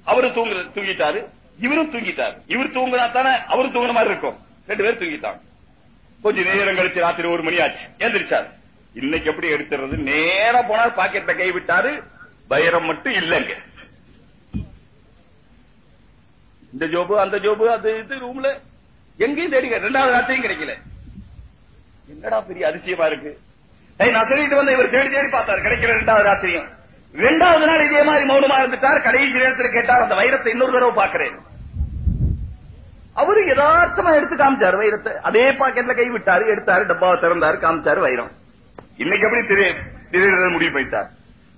அவரு தூங்குற தூங்கிட்டாரு. இவரும் தூங்கிட்டார். இவர் தூங்கினா தானே அவரும் தூங்குற மாதிரி இருக்கும். ரெண்டு பேரும் தூங்கிட்டாங்க. கொஞ்ச நேரம் கழிச்சு ராத்திரி ஒரு மணி ஆச்சு. எந்திரிச்சார். இன்னைக்கு எப்படி எடுத்துறது நேரா போனால் பாக்கெட்ல கை விட்டாரு. வைரம் மட்டும் இல்லைங்க. இந்த ஜோபு அந்த ஜோபு அது இது ரூம்ல எங்கேயும் தேடிக்க ரெண்டாவது ராத்திரியும் கிடைக்கல. என்னடா பெரிய அதிசயமா இருக்கு? நான் சொல்லிட்டு வந்த இவர் தேடி தேடி பார்த்தாரு. கிடைக்கல ரெண்டாவது ராத்திரியும். ரெண்டாவது நாள் இதே மாதிரி மௌனமா இருந்துட்டார். கடைசி நேரத்தில் கேட்டார் அந்த வைரத்தை இன்னொரு தடவை பார்க்கிறேன். அவரு யதார்த்தமா எடுத்து காமிச்சாரு வைரத்தை. அதே பாக்கெட்ல கை விட்டாரு எடுத்தாரு டப்பாவை திறந்தாரு காமிச்சாரு வைரம். இன்னைக்கு எப்படி திரு திடீர்னு முடிவு பண்ணிட்டார்.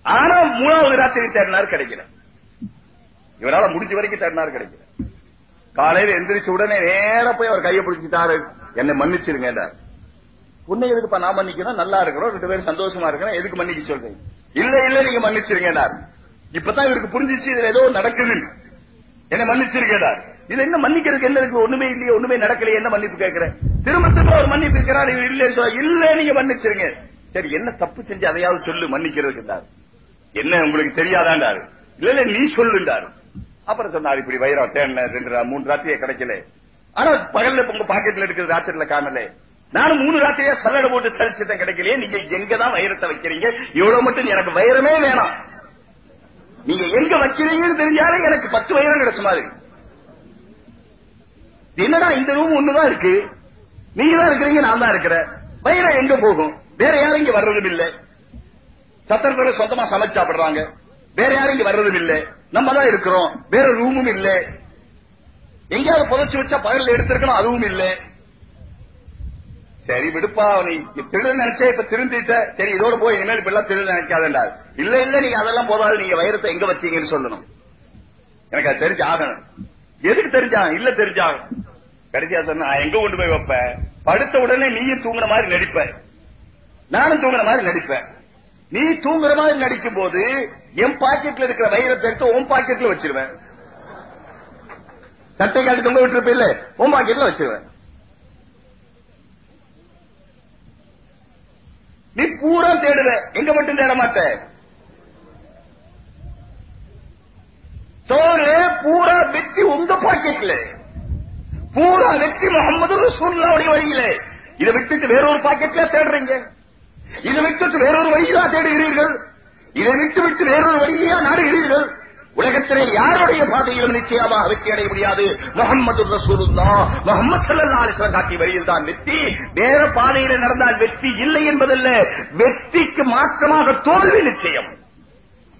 ஆனா மூணாவது ராத்திரி தேடினார் கிடைக்கல. இவரால முடிஞ்ச வரைக்கும் தேடினார் கிடைக்கல. காலையில எந்திரிச்ச உடனே நேர போய் அவர் கையை பிடிச்சிட்டாரு. என்னை மன்னிச்சிருங்க உன்னை எதுக்குப்பா நான் மன்னிக்கணும் நல்லா இருக்கிறோம் ரெண்டு பேரும் சந்தோஷமா இருக்கிறோம் எதுக்கு மன்னிக்க சொல்றீங்க? இல்ல இல்ல நீங்க மன்னிச்சிருங்க இப்பதான் இவருக்கு புரிஞ்சிச்சு இதுல ஏதோ நடக்குது. என்ன மன்னிச்சிருக்கேடா இது என்ன மன்னிக்கிறதுக்கு என்ன இருக்கு ஒண்ணுமே இல்லையே ஒண்ணுமே நடக்கலையே என்ன மன்னிப்பு கேட்கிறேன்? திரும்ப திரும்ப அவர் மன்னிப்பு இருக்கிறார் இவர் இல்லைன்னு சொல்ல இல்ல நீங்க மன்னிச்சிருங்க. சரி என்ன தப்பு செஞ்சு அதையாவது சொல்லு மன்னிக்கிறதுக்கு என்ன உங்களுக்கு தெரியாதாண்டாரு இல்ல இல்ல நீ சொல்லுண்டாரு அப்புறம் சொன்னார் இப்படி வைரம் தேன ரெண்டு மூன்று மூணு ராத்திரியே கிடைக்கல. ஆனா பகல்ல உங்க பாக்கெட்ல இருக்கிற ராத்திரில காணல. நானும் மூணு ராத்திரியா சல்லடை போட்டு சரிச்சிட்டேன் கிடைக்கலையே. நீங்க எங்கதான் வைரத்தை வைக்கிறீங்க? இவ்வளவு மட்டும் எனக்கு வைரமே வேணாம். நீங்க எங்க வைக்கிறீங்கன்னு தெரிஞ்சாலே எனக்கு பத்து வைரம் கிடைச்ச மாதிரி. என்னடா இந்த ரூம் ஒண்ணுதான் இருக்கு? நீங்க தான் இருக்கிறீங்க நான் தான் இருக்கிறேன். வைரம் எங்க போகும்? வேற யாரும் இங்க வர்றதும் இல்ல சத்திரத்துல சொந்தமா சமைச்சு சாப்பிடுறாங்க. வேற யாரும் இங்க வர்றதும் இல்ல நம்ம தான் இருக்கிறோம். வேற ரூமும் இல்ல. எங்கேயாவது புதைச்சு வச்சா பகல்ல எடுத்திருக்கணும் அதுவும் இல்ல. சரி விடுப்பா நீ திருட நினைச்சே இப்ப திருந்திட்ட. சரி இதோட போய் இனிமேல் இப்ப எல்லாம் திருட நினைக்காதண்டா இல்ல இல்ல நீங்க அதெல்லாம் போதாது. நீங்க வைரத்தை எங்க வச்சீங்கன்னு சொல்லணும். எனக்கு அது தெரிஞ்சு ஆகணும். எதுக்கு தெரிஞ்சா இல்ல தெரிஞ்சாகும் கடைசியா சொன்ன எங்க கொண்டு போய் வைப்ப? படுத்த உடனே நீயும் தூங்குன மாதிரி நடிப்ப. நானும் தூங்குன மாதிரி நடிப்பேன். நீ தூங்குற மாதிரி நடிக்கும் போது என் பாக்கெட்ல இருக்கிற வைரத்தை எடுத்து உன் பாக்கெட்ல வச்சிருவேன். சட்டை காட்டி தொங்க விட்டுருப்ப இல்ல உன் பாக்கெட்ல வச்சிருவேன். நீ பூரா தேடுவ. எங்க மட்டும் தேட மாட்ட. சோறு பூரா வெற்றி உங்க பாக்கெட்ல. பூரா வெற்றி முகமது ரசூல்லாவுடைய வழியில. இதை விட்டுட்டு வேறொரு பாக்கெட்ல தேடுறீங்க. இதை விட்டுட்டு வேறொரு வழியிலா தேடுகிறீர்கள். இதை விட்டு விட்டு வேறொரு வழியிலா நாடுகிறீர்கள். உலகத்திலே யாருடைய பாதையிலும் நிச்சயமாக வெற்றி அடைய முடியாது? முகமது ரசூலுல்லா முகமது சல்லா அலிஸ்லாம் காட்டிய வழியில் தான் வெற்றி. வேற பாதையில நடந்தால் வெற்றி இல்லை என்பதல்ல. வெற்றிக்கு மாற்றமாக தோல்வி நிச்சயம்.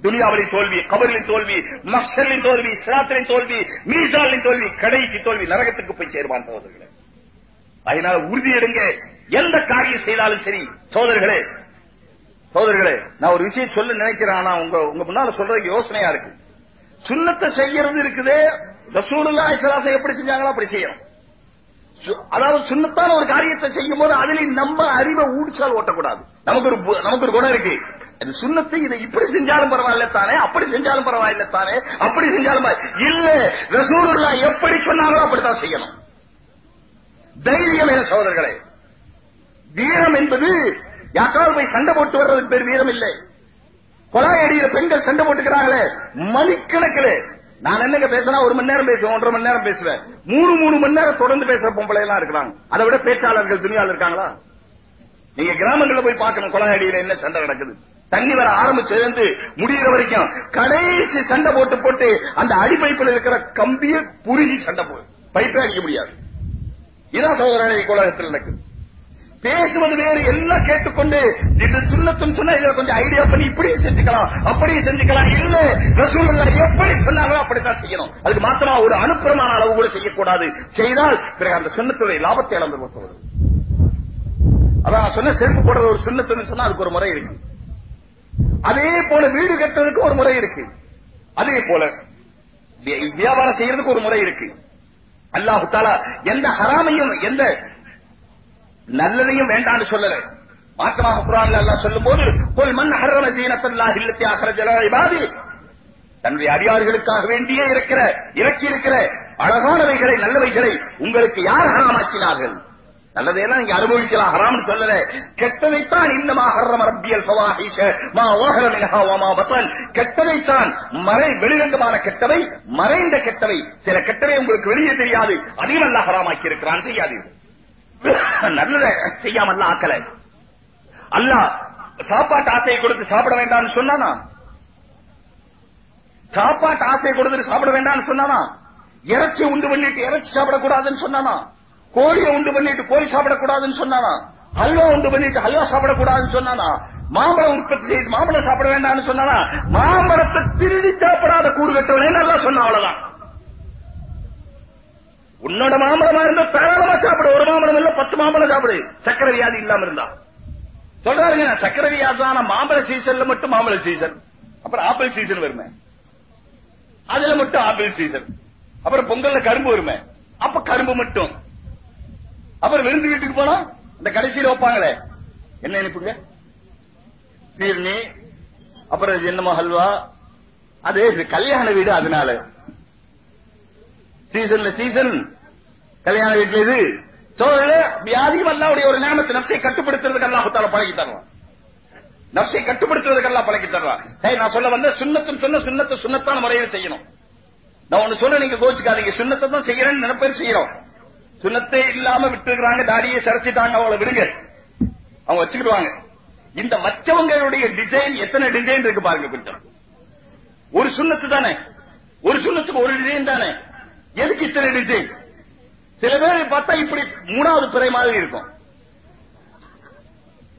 துனியாவிலின் தோல்வி கபரிலின் தோல்வி மக்சலின் தோல்வி சிராத்திரின் தோல்வி மீசாலின் தோல்வி கடைசி தோல்வி நரகத்துக்கு போய் சேருவான் சகோதரர்களே. அதனால உறுதி எடுங்க. எந்த காரியம் செய்தாலும் சரி. சோதர்களே சோதர்களே நான் ஒரு விஷயம் சொல்ல நினைக்கிறேன். ஆனா உங்க உங்க முன்னால சொல்றதுக்கு யோசனையா இருக்கு. சுண்ணத்தை செய்யறது இருக்குது. ரசூலுல்லா இஸ்லாசம் எப்படி செஞ்சாங்களோ அப்படி செய்யணும் சு- அதாவது சுண்ணத்தான ஒரு காரியத்தை செய்யும் போது அதில் நம்ம அறிவை ஊடிச்சால் ஓட்டக்கூடாது. நமக்கு ஒரு நமக்கு ஒரு குணம் இருக்கு. அது சுண்ணத்தை இதை இப்படி செஞ்சாலும் பரவாயில்ல தானே அப்படி செஞ்சாலும் பரவாயில்ல தானே அப்படி செஞ்சாலும் இல்ல ரசூலுல்லா எப்படி சொன்னாங்களோ அப்படித்தான் செய்யணும். தைரியம் என சகோதரர்களே. வீரம் என்பது யாக்காவது போய் சண்டை போட்டு வர்றதுக்கு பேர் வீரம் இல்லை. கொலாய் அடியில பெண்கள் சண்டை போட்டுக்கிறாங்களே மணிக்கணக்கில். நான் என்னங்க பேசினா ஒரு மணி நேரம் பேசுவேன் ஒன்றரை மணி நேரம் பேசுவேன். மூணு மூணு மணி நேரம் தொடர்ந்து பேசுற பொம்பளை எல்லாம் இருக்கிறாங்க அதை விட பேச்சாளர்கள் துணியால் இருக்காங்களா? நீங்க கிராமங்கள்ல போய் பார்க்கணும் கொலாய் என்ன சண்டை நடக்குது. தண்ணி வர ஆரம்பிச்சிருந்து முடிகிற வரைக்கும் கடைசி சண்டை போட்டு போட்டு அந்த அடிப்பைப்பில் இருக்கிற கம்பியை புருகி சண்டை போய் பைப்பே அடிக்க முடியாது. இதான் சோதனை உலகத்தில் நடக்குது. பேசுவது வேறு எல்லாம் கேட்டுக்கொண்டு இது சுண்ணத்தும் சொன்னா இதை கொஞ்சம் ஐடியா பண்ணி இப்படியும் செஞ்சுக்கலாம் அப்படியும் செஞ்சுக்கலாம். இல்ல ரசூலுல்லா எப்படி சொன்னாங்களோ அப்படித்தான் செய்யணும். அதுக்கு மாத்திரமா ஒரு அனுப்புறமான அளவு கூட செய்யக்கூடாது. செய்தால் பிறகு அந்த சுண்ணத்துடைய லாபத்தை இழந்துருவோம் சொல்றது அதான் சொன்ன செருப்பு போடுறது ஒரு சுண்ணத்துன்னு சொன்னா அதுக்கு ஒரு முறை இருக்கு. அதே போல வீடு கட்டுறதுக்கு ஒரு முறை இருக்கு. அதே போல வியாபாரம் செய்யறதுக்கு ஒரு முறை இருக்கு. அல்லாஹு தாலா எந்த ஹராமையும் எந்த நல்லதையும் வேண்டாம்னு சொல்லல. மாற்றமாக புரானு சொல்லும் போது கொல் மண் ஹர்ரம சீனத்தல்லா இல்லத்தி ஆஹ்ரஜ இபாதி. தன்னுடைய அடியார்களுக்காக வேண்டியே இருக்கிற இறக்கி இருக்கிற அழகானவைகளை நல்லவைகளை உங்களுக்கு யார் ஹராமாக்கினார்கள்? நல்லதையெல்லாம் நீங்க அனுபவிக்கலாம் ஹராம்னு சொல்லல. கெட்டதைத்தான் இன்னமா ஹர்ரம ரப்பியல் ஃபவாஹிஷ மா ஓஹர மினஹா வமா பத்தன். கெட்டதைத்தான் மறை வெளிரங்கமான கெட்டவை மறைந்த கெட்டவை. சில கெட்டவை உங்களுக்கு வெளியே தெரியாது அதையும் அல்லாஹ் ஹராமாக்கி இருக்கிறான் செய்யாதீர்கள். நல்லத செய்யாமல்ல ஆக்கல அல்ல சாப்பாட்டு ஆசையை கொடுத்து சாப்பிட வேண்டாம்னு சொன்னானா? சாப்பாட்டு ஆசையை கொடுத்து சாப்பிட வேண்டாம்னு சொன்னானா? இறைச்சி உண்டு பண்ணிட்டு இறைச்சி சாப்பிடக்கூடாதுன்னு சொன்னானா? கோழியை உண்டு பண்ணிட்டு கோழி சாப்பிடக்கூடாதுன்னு சொன்னானா? ஹல்வா உண்டு பண்ணிட்டு ஹல்வா சாப்பிடக்கூடாதுன்னு சொன்னானா? மாம்பழம் உற்பத்தி செய்து மாம்பழம் சாப்பிட வேண்டாம்னு சொன்னானா? மாம்பழத்தை திருடி சாப்பிடாத கூறு கட்டவனே நல்லா சொன்னா? அவ்வளவுதான். உன்னோட மாம்பழமா இருந்தா தாராளமா சாப்பிடு. ஒரு மாம்பழம் இல்ல பத்து மாம்பழம் சாப்பிடு. சக்கரை வியாதி இல்லாம இருந்தா. சொல்றாருங்க நான் சக்கரை வியாதி தான் ஆனா மாம்பழ சீசன்ல மட்டும் மாம்பழ சீசன் அப்புறம் ஆப்பிள் சீசன் வருமே. அதுல மட்டும் ஆப்பிள் சீசன் அப்புறம் பொங்கல்ல கரும்பு வருமே. அப்ப கரும்பு மட்டும். அப்புறம் விருந்து வீட்டுக்கு போனா இந்த கடைசியில வைப்பாங்களே. என்ன இனிப்புங்க பீர்னி அப்புறம் என்னமோ ஹல்வா. அது கல்யாண வீடு அதனால. சீசன்ல சீசன் கல்யாண வீட்டுல இது. சோழ வியாதியும் அல்லாவுடைய ஒரு நேரத்தை நப்சை கட்டுப்படுத்துறதுக்கு அவத்தால பழகி தருவான். நப்சை கட்டுப்படுத்துறதுக்கு அல்லாஹ் பழகி தருவான். ஏய் நான் சொல்ல வந்த சுண்ணத்தும் சொன்ன சுண்ணத்தை சுண்ணத்தான முறையில் செய்யணும். நான் ஒண்ணு சொல்ல நீங்க கோச்சுக்காதீங்க. சுண்ணத்தை தான் செய்யறேன்னு நினைப்பேர் செய்யறோம். சுண்ணத்தை இல்லாம விட்டுருக்காங்க தாடியை சரிச்சிட்டாங்க அவளை விடுங்க. அவங்க வச்சுக்கிடுவாங்க. இந்த வச்சவங்களுடைய டிசைன் எத்தனை டிசைன் இருக்கு பாருங்க கொஞ்சம். ஒரு சுண்ணத்து தானே? ஒரு சுண்ணத்துக்கு ஒரு டிசைன் தானே? எதுக்கு இத்தனை டிசைன் சில பேர் பார்த்தா இப்படி மூணாவது பிறை மாதிரி இருக்கும்.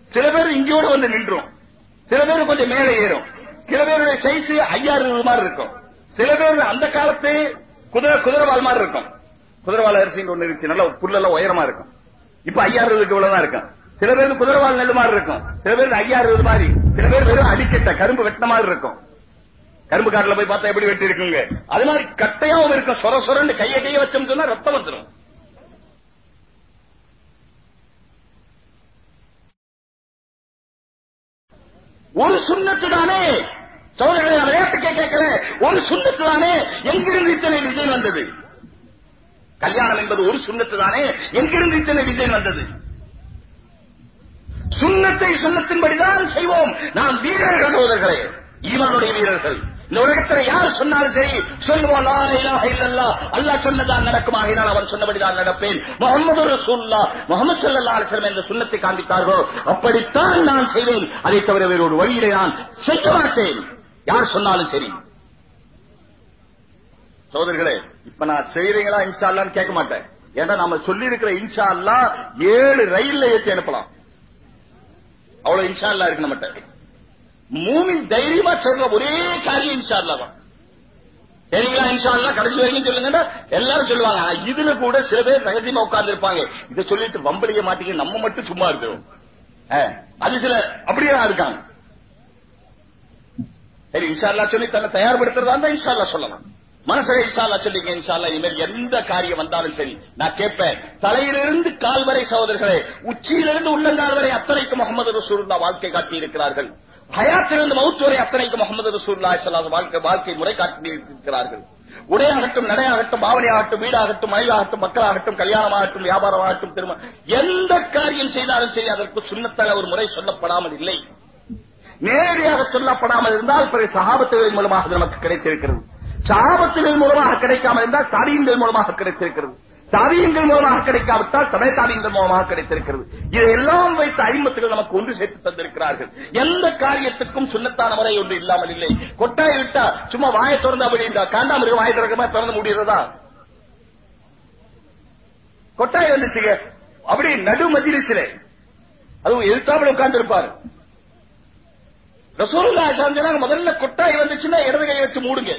சில பேர் இங்கோட வந்து நின்றும். சில பேர் கொஞ்சம் மேலே ஏறும். சில பேருடைய சைஸ் ஐயாறு மாதிரி இருக்கும். சில பேர் அந்த காலத்து குதிரை குதிரைவால் மாதிரி இருக்கும். குதிரவால் அரிசின்னு ஒண்ணு இருந்துச்சு நல்ல புல்லெல்லாம் உயரமா இருக்கும். இப்ப ஐயாயிரம் இவ்வளவுதான் இருக்கும். சில பேர் குதிரவால் நெல் மாதிரி இருக்கும். சில பேர் ஐயாயிரம் மாதிரி. சில பேர் வெறும் அடிக்கட்ட கரும்பு வெட்டின மாதிரி இருக்கும். கரும்பு காட்டுல போய் பார்த்தா எப்படி வெட்டி இருக்குங்க அது மாதிரி கட்டையாவும் இருக்கும். சொர சொரன்னு கையை கையை வச்சோம்னு சொன்னா ரத்தம் வந்துடும் ஒரு சுண்ணத்து தானே சோதனை நான் விளையாட்டுக்கே கேட்கல ஒரு சுண்ணத்து தானே எங்கிருந்து இத்தனை டிசைன் வந்தது? கல்யாணம் என்பது ஒரு சுண்ணத்து தானே எங்கிருந்து இத்தனை டிசைன் வந்தது? சுண்ணத்தை சுண்ணத்தின்படிதான் செய்வோம். நாம் வீரர்கள் சோதர்களே ஈமானுடைய வீரர்கள். இந்த உலகத்துல யார் சொன்னாலும் சரி சொல்லுவோம் லா அல்லாஹ் சொன்னதான் நடக்கும்? ஆகினால் அவன் சொன்னபடிதான் நடப்பேன். முகமது ரசூல்லா முகமது சல்லா அலைஹி என்ற சுண்ணத்தை காண்பித்தார்களோ? அப்படித்தான் நான் செய்வேன். அதை தவிர வேறு ஒரு வழியிலே நான் செய்ய மாட்டேன். யார் சொன்னாலும் சரி. சோதர்களே இப்ப நான் செய்யறீங்களா இன்ஷா அல்லான்னு கேட்க மாட்டேன். ஏன்னா நம்ம சொல்லி இருக்கிற இன்ஷா அல்லா ஏழு ரயில்ல ஏற்றி அனுப்பலாம். அவ்வளவு இன்ஷா அல்லா இருக்கு நம்மகிட்ட. மூமின் தைரியமா சொல்ற ஒரே காரியம் இன்ஷால்லா தான். சரிங்களா கடைசி வரைக்கும் சொல்லுங்க எல்லாரும் சொல்லுவாங்க. ஆனா இதுல கூட சில பேர் ரகசியமா உட்கார்ந்து இருப்பாங்க இதை சொல்லிட்டு வம்பளிய மாட்டீங்க நம்ம மட்டும் சும்மா இருக்கிறோம் அது சில அப்படியே இருக்காங்க. சரி இன்ஷா சொல்லி தன்னை தயார்படுத்துறதா இருந்தா இன்ஷா சொல்லலாம். மனசக இன்ஷால்லா சொல்லிங்க இன்ஷால்லா இனிமேல் எந்த காரியம் வந்தாலும் சரி நான் கேட்பேன். தலையிலிருந்து கால் வரை சகோதரர்களே உச்சியிலிருந்து உள்ளங்கால் வரை அத்தனைக்கு முகமது ரசூல் வாழ்க்கை காட்டி இருக்கிறார்கள் ஹயாத்திலிருந்து மவுத் வரை அத்தனைக்கு முகமது ரசூல்லா சொல்லாத வாழ்க்கை வாழ்க்கை முறை காட்டியிருக்கிறார்கள். உடையாகட்டும் நடையாகட்டும் பாவனையாகட்டும் வீடாகட்டும் மனைவாகட்டும் மக்களாகட்டும் கல்யாணமாகட்டும் வியாபாரமாகட்டும் திருமணம் எந்த காரியம் செய்தாலும் சரி அதற்கு சுண்ணத்தால் ஒரு முறை சொல்லப்படாமல் இல்லை. நேரடியாக சொல்லப்படாமல் இருந்தால் பிறகு சகாபத்துகளின் மூலமாக நமக்கு கிடைத்திருக்கிறது. சகாபத்துகள் மூலமாக கிடைக்காமல் இருந்தால் தாரியங்கள் மூலமாக கிடைத்திருக்கிறது. தாவியங்கள் மூலமாக கிடைக்காவிட்டால் சமய தாவியங்கள் மூலமாக கிடைத்திருக்கிறது. இதையெல்லாம் வைத்து ஐம்பத்துகள் நமக்கு ஒன்று சேர்த்து தந்திருக்கிறார்கள். எந்த காரியத்துக்கும் சுண்ணத்தான முறை ஒன்று இல்லாமல் இல்லை. கொட்டாய் விட்டா சும்மா வாயை திறந்து அப்படின்றா காண்டாமிருக வாய திறக்கமா திறந்து முடிகிறதா கொட்டாய் வந்துச்சுங்க. அப்படி நடு மஜிலிசிலே. அதுவும் எழுத்தாமல் உட்கார்ந்து இருப்பாரு ரசூலுல்லா முதல்ல கொட்டாய் வந்துச்சுன்னா இடது கையை வச்சு மூடுங்க.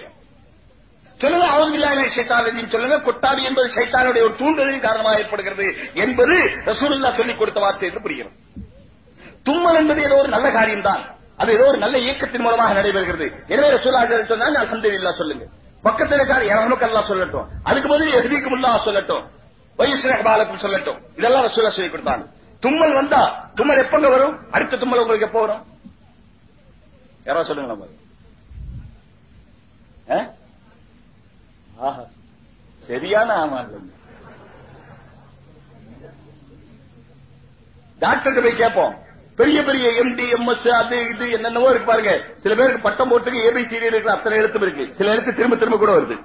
சொல்லுங்க அவங்கில்லாத சைத்தானின் சொல்லுங்க கொட்டாவி என்பது சைத்தானுடைய ஒரு தூண்டுதலின் காரணமாக ஏற்படுகிறது என்பது ரசூலுல்லா சொல்லிக் கொடுத்த வார்த்தை என்று புரிகிறது தும்மல் என்பது ஏதோ ஒரு நல்ல காரியம்தான். அது ஏதோ ஒரு நல்ல இயக்கத்தின் மூலமாக நடைபெறுகிறது. எனவே ரசூலா சொன்னாங்க இல்லா சொல்லுங்க. பக்கத்தில் இருக்காரு எனக்கு சொல்லட்டும். அதுக்கு பதில் எதிரிக்கு முல்லா சொல்லட்டும். வயசு பாலக்கும் சொல்லட்டும். இதெல்லாம் ரசூலா சொல்லி கொடுத்தாங்க. தும்மல் வந்தா தும்மல் எப்பங்க வரும்? அடுத்த தும்மல் உங்களுக்கு எப்போ வரும்? யாராவது சொல்லுங்க நம்ம ஆஹா. சரியான ஆமா டாக்டர் போய் கேட்போம். பெரிய பெரிய எம்டி எம்எஸ் அது இது என்னென்னவோ இருக்கு பாருங்க. சில பேருக்கு பட்டம் போட்டு ஏபிசிடி இருக்கிற அத்தனை எழுத்தும் இருக்கு. சில எழுத்து திரும்ப திரும்ப கூட வருது.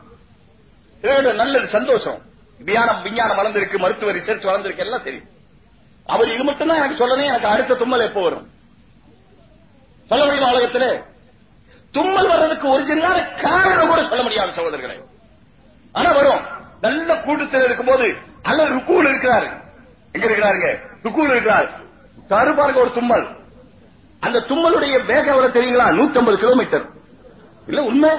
நல்லது சந்தோஷம். விஞ்ஞானம் விஞ்ஞானம் வளர்ந்திருக்கு மருத்துவ ரிசர்ச் வளர்ந்திருக்கு எல்லாம் சரி. அவர் இது மட்டும் தான் எனக்கு சொல்லணும் எனக்கு அடுத்த தும்மல் எப்போ வரும்? சொல்ல முடியும் உலகத்திலே தும்மல் வர்றதுக்கு ஒரிஜினலான காரணம் கூட சொல்ல முடியாது சகோதரர்களே. ஆனா வரும். நல்ல கூட்டத்தில் இருக்கும்போது அல்ல ருக்கூல் இருக்கிறாரு. எங்க இருக்கிறாருங்க? ருக்கூல் இருக்கிறார். தரு பாருங்க ஒரு தும்மல். அந்த தும்மலுடைய வேகம் எவ்வளவு தெரியுங்களா? 150 கிலோமீட்டர். இல்ல உண்மை?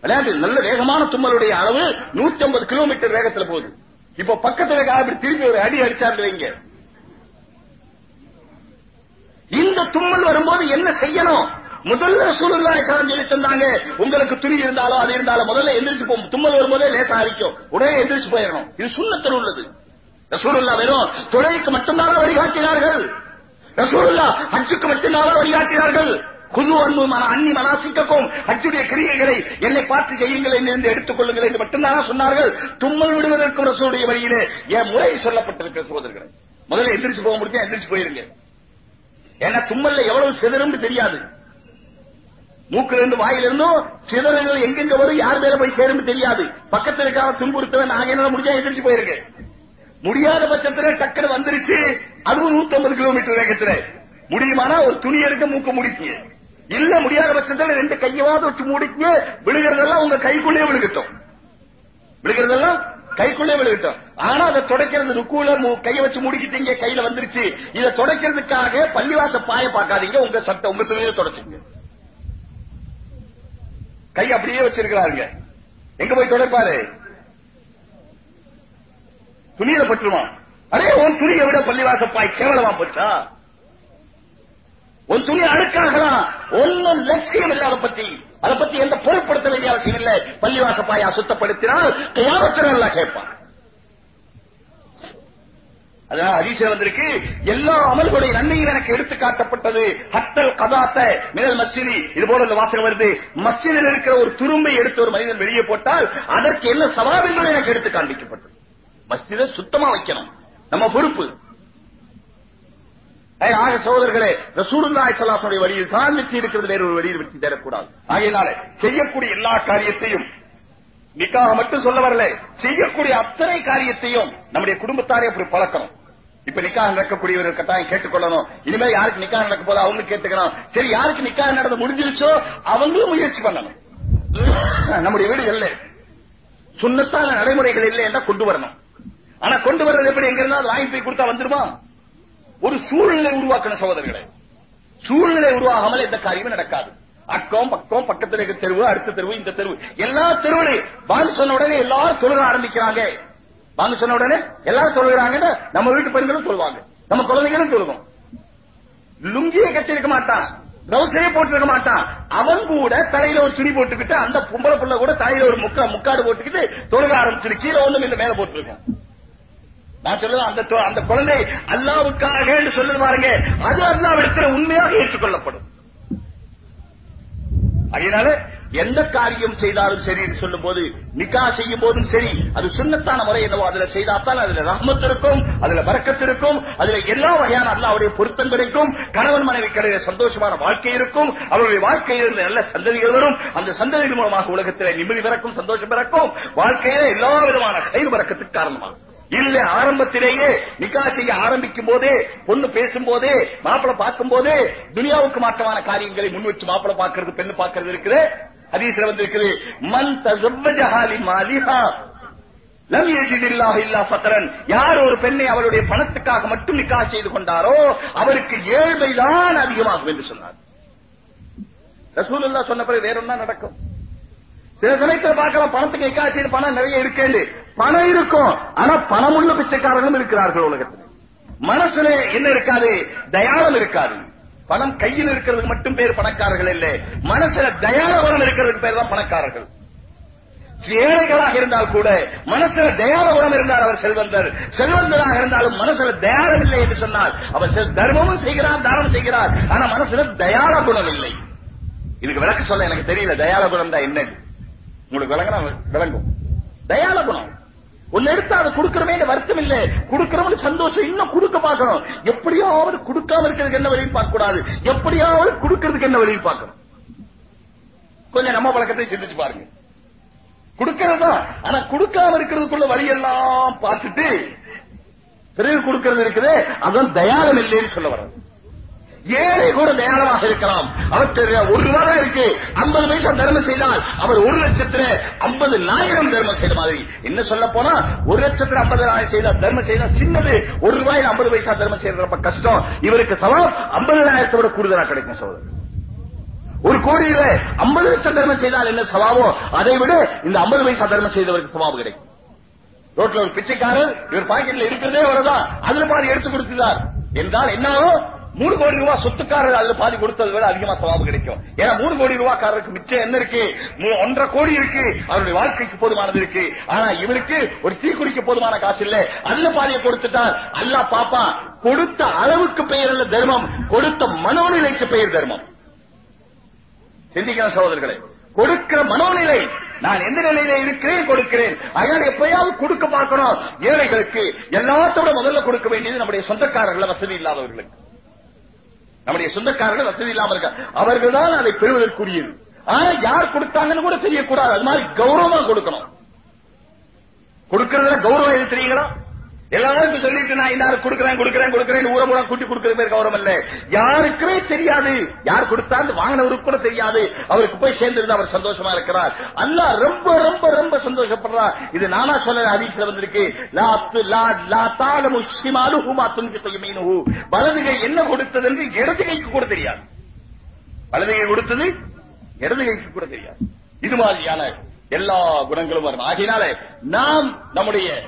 விளையாட்டு நல்ல வேகமான தும்மலுடைய அளவு 150 கிலோமீட்டர் வேகத்துல போகுது. இப்ப பக்கத்துல இருக்க அப்படி திரும்பி ஒரு அடி அடிச்சாரு வைங்க. இந்த தும்மல் வரும்போது என்ன செய்யணும்? முதல்ல ரசூலுல்லாஹி ஸல்லல்லாஹு அலைஹி சொல்லி தந்தாங்க உங்களுக்கு துணி இருந்தாலும் அது இருந்தாலும் முதல்ல எந்திரிச்சு போகும் தும்மல் வரும்போதே லேசா அரிக்கும். உடனே எந்திரிச்சு போயிடணும். இது சுண்ணத்தில் உள்ளது. ரசூலுல்லா வெறும் தொழிலுக்கு மட்டும்தான் வழிகாட்டினார்கள். ரசூலுல்லா ஹஜ்ஜுக்கு மட்டும்தான் வழிகாட்டினார்கள். குது அன்பு மன அன்னி மனாசிக்கக்கும் ஹஜ்ஜுடைய கிரியைகளை என்னை பார்த்து செய்யுங்கள் என்று எடுத்துக் கொள்ளுங்கள் என்று மட்டும்தானா சொன்னார்கள். தும்மல் விடுவதற்கும் ரசூலுடைய வழியிலே என் முறை சொல்லப்பட்டிருக்கிற சோதர்களை முதல்ல எந்திரிச்சு போக முடியும் எந்திரிச்சு போயிருங்க. ஏன்னா தும்மல்ல எவ்வளவு சிதறும் தெரியாது. மூக்குல இருந்து வாயில சிதறல்கள் எங்கெங்க வரும் யார் மேல போய் சேரும் தெரியாது. பக்கத்துல இருக்காம துன்புறுத்தவன் நான் என்னால முடிஞ்சா எந்திரிச்சு போயிருக்கு முடியாத பட்சத்துல டக்குனு வந்துருச்சு. அதுவும் 150 கிலோமீட்டர் வேகத்துல. முடியுமானா ஒரு துணி எடுக்க மூக்க முடிக்கு இல்ல முடியாத பட்சத்துல ரெண்டு கையவாத வச்சு முடிக்கீங்க. விழுகிறதெல்லாம் உங்க கைக்குள்ளே விழுகட்டும். விழுகிறதெல்லாம் கைக்குள்ளே விழுகட்டும். ஆனா அதை தொடக்கிறது ருக்குல மு- வச்சு முடிக்கிட்டீங்க கையில வந்துருச்சு. இதை தொடக்கிறதுக்காக பள்ளிவாச பாய பார்க்காதீங்க. உங்க சட்டை உங்க துணியை தொடச்சுங்க கை அப்படியே வச்சிருக்கிறாருங்க. எங்க போய் தொடர்பாரு? துணியில பட்டுருமா? அடே உன் துணியை விட பள்ளிவாச பாய் கேவலமா போச்சா? உன் துணி அழுக்காகலாம் ஒன்னும் லட்சியம் இல்லாத பத்தி. அதை பத்தி எந்த பொருட்படுத்த வேண்டிய அவசியம் இல்லை. பள்ளிவாச பாயா சுத்தப்படுத்தினால் கையாபத்திரம் எல்லாம் கேட்பான். அதான் அதிசயம் வந்திருக்கு எல்லா அமல்களுடைய நன்மையும் எனக்கு எடுத்து காட்டப்பட்டது. ஹத்தல் கதாத்த மினல் மஸ்ஜிதி. இது போல இந்த வாசகம் வருது. மஸ்ஜிதில் இருக்கிற ஒரு துரும்பை எடுத்து ஒரு மனிதன் வெளியே போட்டால் அதற்கு என்ன சவாபங்கள் எனக்கு எடுத்து காண்பிக்கப்பட்டது. மஸ்ஜிதை சுத்தமா வைக்கணும். நம்ம பொறுப்பு. ஆக சகோதரர்களே ரசூலுல்லாஹி ஸல்லல்லாஹு வழியில் தான் வெற்றி இருக்கிறது வேற ஒரு வழியில் வெற்றி தரக்கூடாது ஆகையினால செய்யக்கூடிய எல்லா காரியத்தையும் நிக்காக மட்டும் சொல்ல வரல செய்யக்கூடிய அத்தனை காரியத்தையும் நம்முடைய குடும்பத்தாரே அப்படி பழக்கணும். இப்ப நிக்காக நடக்கக்கூடியவர்கள் கட்டாயம் கேட்டுக்கொள்ளணும் இனிமே யாருக்கு நிக்காக நடக்க போதோ அவங்க கேட்டுக்கணும். சரி யாருக்கு நிக்காக நடந்து முடிஞ்சிருச்சோ அவங்களும் முயற்சி பண்ணணும். நம்முடைய வீடுகள்ல சுண்ணத்தான நடைமுறைகள் இல்லை என்றா கொண்டு வரணும். ஆனா கொண்டு வர்றது எப்படி? எங்க இருந்தாலும் வாங்கி போய் கொடுத்தா வந்துருமா? ஒரு சூழ்நிலை உருவாக்கணும் சகோதரர்களை. சூழ்நிலை உருவாகாமல் எந்த காரியமும் நடக்காது. அக்கம் பக்கம் பக்கத்துல இருக்க தெருவு அடுத்த தெருவு இந்த தெருவு. எல்லா தெருவுலையும் பால் சொன்ன உடனே எல்லாரும் தொழுக ஆரம்பிக்கிறாங்க. வாங்க சொன்ன உடனே எல்லாரும் சொல்லுகிறாங்க நம்ம வீட்டு பெண்களும் சொல்லுவாங்க நம்ம குழந்தைகளும் சொல்லுவோம் லுங்கியை கட்டிருக்க மாட்டான். ட்ரௌசரே போட்டிருக்க மாட்டான். அவன் கூட தலையில ஒரு துணி போட்டுக்கிட்டு அந்த பொம்பளை புள்ள கூட தலையில ஒரு முக்கா முக்காடு போட்டுக்கிட்டு தொழுக ஆரம்பிச்சிரு கீழே ஒண்ணும் இல்ல மேல போட்டிருக்கோம். நான் சொல்லுவேன் அந்த தொ- அந்த குழந்தை அல்லாவுக்காக என்று சொல்லுது பாருங்க. அது அல்லாவிடத்தில் உண்மையாக ஏற்றுக்கொள்ளப்படும். அதனால எந்த காரியம் செய்தாலும் சரி என்று சொல்லும் போது நிக்கா செய்யும் போதும் சரி. அது சுண்ணத்தான முறை என்னவோ அதுல செய்தாத்தான் அதுல ரஹ்மத் இருக்கும் அதுல பறக்கத்து இருக்கும் அதுல எல்லா வகையான அல்லாவுடைய பொருத்தம் கிடைக்கும். கணவன் மனைவி கிடையாது சந்தோஷமான வாழ்க்கை இருக்கும். அவருடைய வாழ்க்கையில் நல்ல சந்ததிகள் வரும். அந்த சந்ததிகள் மூலமாக உலகத்தில் நிம்மதி பிறக்கும் சந்தோஷம் பிறக்கும். வாழ்க்கையில எல்லா விதமான கைது பறக்கத்துக்கு காரணமாகும். இல்ல ஆரம்பத்திலேயே நிக்கா செய்ய ஆரம்பிக்கும் போதே பொண்ணு பேசும் போதே மாப்பிளை பார்க்கும் போதே துனியாவுக்கு மாற்றமான காரியங்களை முன் வச்சு மாப்பிளை பாக்குறது பெண்ணு பாக்குறது இருக்குது. ஹதீஸ்ல வந்திருக்குது மன் தசவ்வஜஹாலி மாலிஹா லம் யஜிதில்லாஹு இல்லா ஃபத்ரன் யார் ஒரு பெண்ணை அவருடைய பணத்துக்காக மட்டும் நிக்கா செய்து கொண்டாரோ அவருக்கு ஏழ்மைதான் அதிகமாகும் என்று சொன்னார். ரசூலுல்லாஹ் சொன்ன பிறகு வேற என்ன நடக்கும். சில சமயத்துல பார்க்கலாம் பணத்துக்கு நிக்கா செய்து பணம் நிறைய இருக்கேன்னு பணம் இருக்கும் ஆனா பணமுள்ள பிச்சைக்காரர்களும் இருக்கிறார்கள் உலகத்தில். மனசுல என்ன இருக்காது? தயாளம் இருக்காது. பணம் கையில் இருக்கிறதுக்கு மட்டும் பேர் பணக்காரர்கள் இல்லை. மனசுல தயாரவரம் இருக்கிறதுக்கு பேர் தான் பணக்காரர்கள். ஏழைகளாக இருந்தால் கூட மனசுல தயார குணம் இருந்தால் அவர் செல்வந்தர். செல்வந்தராக இருந்தாலும் மனசுல தயாரம் இல்லை என்று சொன்னால் அவர் தர்மமும் செய்கிறார் தானம் செய்கிறார். ஆனா மனசுல தயார குணம் இல்லை. இதுக்கு விளக்கு சொல்ல எனக்கு தெரியல. தயார குணம் தான் என்ன உங்களுக்கு விளங்கினா விளங்கும். தயால குணம். ஒன்னு எடுத்தா அதை கொடுக்கறமே வருத்தம் இல்ல. கொடுக்கிறவங்க சந்தோஷம் இன்னும் கொடுக்க பார்க்கணும். எப்படியாவது கொடுக்காம இருக்கிறதுக்கு என்ன வழியும் பார்க்க கூடாது. எப்படியாவது கொடுக்கறதுக்கு என்ன வழியும் பார்க்கணும். கொஞ்சம் நம்ம பழக்கத்தை சிந்திச்சு பாருங்க. கொடுக்கிறது? தான் ஆனா கொடுக்காம இருக்கிறதுக்குள்ள வழியெல்லாம் பார்த்துட்டு பிறகு கொடுக்கறது இருக்குது. அதான் தயாளம் இல்லைன்னு சொல்ல வர்றது. ஏழை கூட தயாரமாக இருக்கலாம். அவர் ஒரு ரூபாய் இருக்கு. ஐம்பது பைசா தர்மம் செய்தால் அவர் ஒரு லட்சத்துல ஐம்பது நாயிரம் தர்மம் செய்த மாதிரி. என்ன சொல்ல போனா ஒரு லட்சத்துல ஐம்பது நாயிரம் செய்தா தர்மம் செய்தா சின்னது. ஒரு ரூபாயில் ஐம்பது பைசா தர்மம் செய்யறது ரொம்ப கஷ்டம். இவருக்கு சவால் ஐம்பதாயிரத்தை விட கூடுதலா கிடைக்கும் சோதரர் ஒரு கோடியில ஐம்பது லட்சம் தர்மம் செய்தால் என்ன சவாவோ அதை விட இந்த ஐம்பது பைசா தர்மம் செய்தவருக்கு சவாபு கிடைக்கும். ரோட்ல ஒரு பிச்சைக்காரர் இவர் பாக்கெட்ல இருக்கிறதே வரதான் அதுல பாதி எடுத்து கொடுத்தார் என்றால் என்னாலும் மூணு கோடி ரூபாய் சொத்துக்காரர் அதுல பாதி கொடுத்தது விட அதிகமா சவாபு கிடைக்கும். ஏன்னா மூணு கோடி ரூபாய்க்காரருக்கு மிச்சம் என்ன இருக்கு? ஒன்றரை கோடி இருக்கு. அவருடைய வாழ்க்கைக்கு போதுமானது இருக்கு. ஆனா இவருக்கு ஒரு டீ குடிக்க போதுமான காசு இல்ல. அதுல பாதியை கொடுத்துட்டால் அல்லாஹ் பாப்பா கொடுத்த அளவுக்கு பெயர் அல்ல தர்மம். கொடுத்த மனோநிலைக்கு பெயர் தர்மம். சிந்திக்கிற சகோதரர்களே. கொடுக்கிற மனோநிலை. நான் எந்த நிலையில இருக்கிறேன் கொடுக்கிறேன். அதனால எப்பயாவது கொடுக்க பார்க்கணும். ஏழைகளுக்கு எல்லாத்தோட முதல்ல கொடுக்க வேண்டியது நம்முடைய சொந்தக்காரர்கள் வசதி இல்லாதவர்களுக்கு. நம்முடைய சொந்தக்காரர்கள் வசதி இல்லாம இருக்காங்க அவர்கள் தான் அதை பெறுவதற்குரியது. ஆனா யார் கொடுத்தாங்கன்னு கூட தெரியக்கூடாது. அது மாதிரி கௌரவமா கொடுக்கணும். கொடுக்கறதுல கௌரவம் எது தெரியுங்களா? எல்லாருக்கும் சொல்லிட்டு நான் எல்லாரும் கொடுக்கிறேன் கொடுக்கிறேன் கொடுக்கிறேன் ஊர ஊரா கூட்டி கொடுக்கிற பேர் கௌரவம் இல்ல. யாருக்குமே தெரியாது. யார் கொடுத்தான்னு வாங்கினவருக்கு கூட தெரியாது. அவருக்கு போய் சேர்ந்திருந்து அவர் சந்தோஷமா இருக்கிறார். அல்லா ரொம்ப ரொம்ப ரொம்ப சந்தோஷப்படுறார் இது நானா சொல்ல ஹதீஸ்ல வந்திருக்கு. லா து- லா லா தாலமு ஷிமாலுஹு மா வலது கை என்ன கொடுத்தது என்று இடது கைக்கு கூட தெரியாது. வலது கை கொடுத்தது இடது கைக்கு கூட தெரியாது. இது மாதிரியான எல்லா குணங்களும் வரும். ஆகையினால நாம் நம்முடைய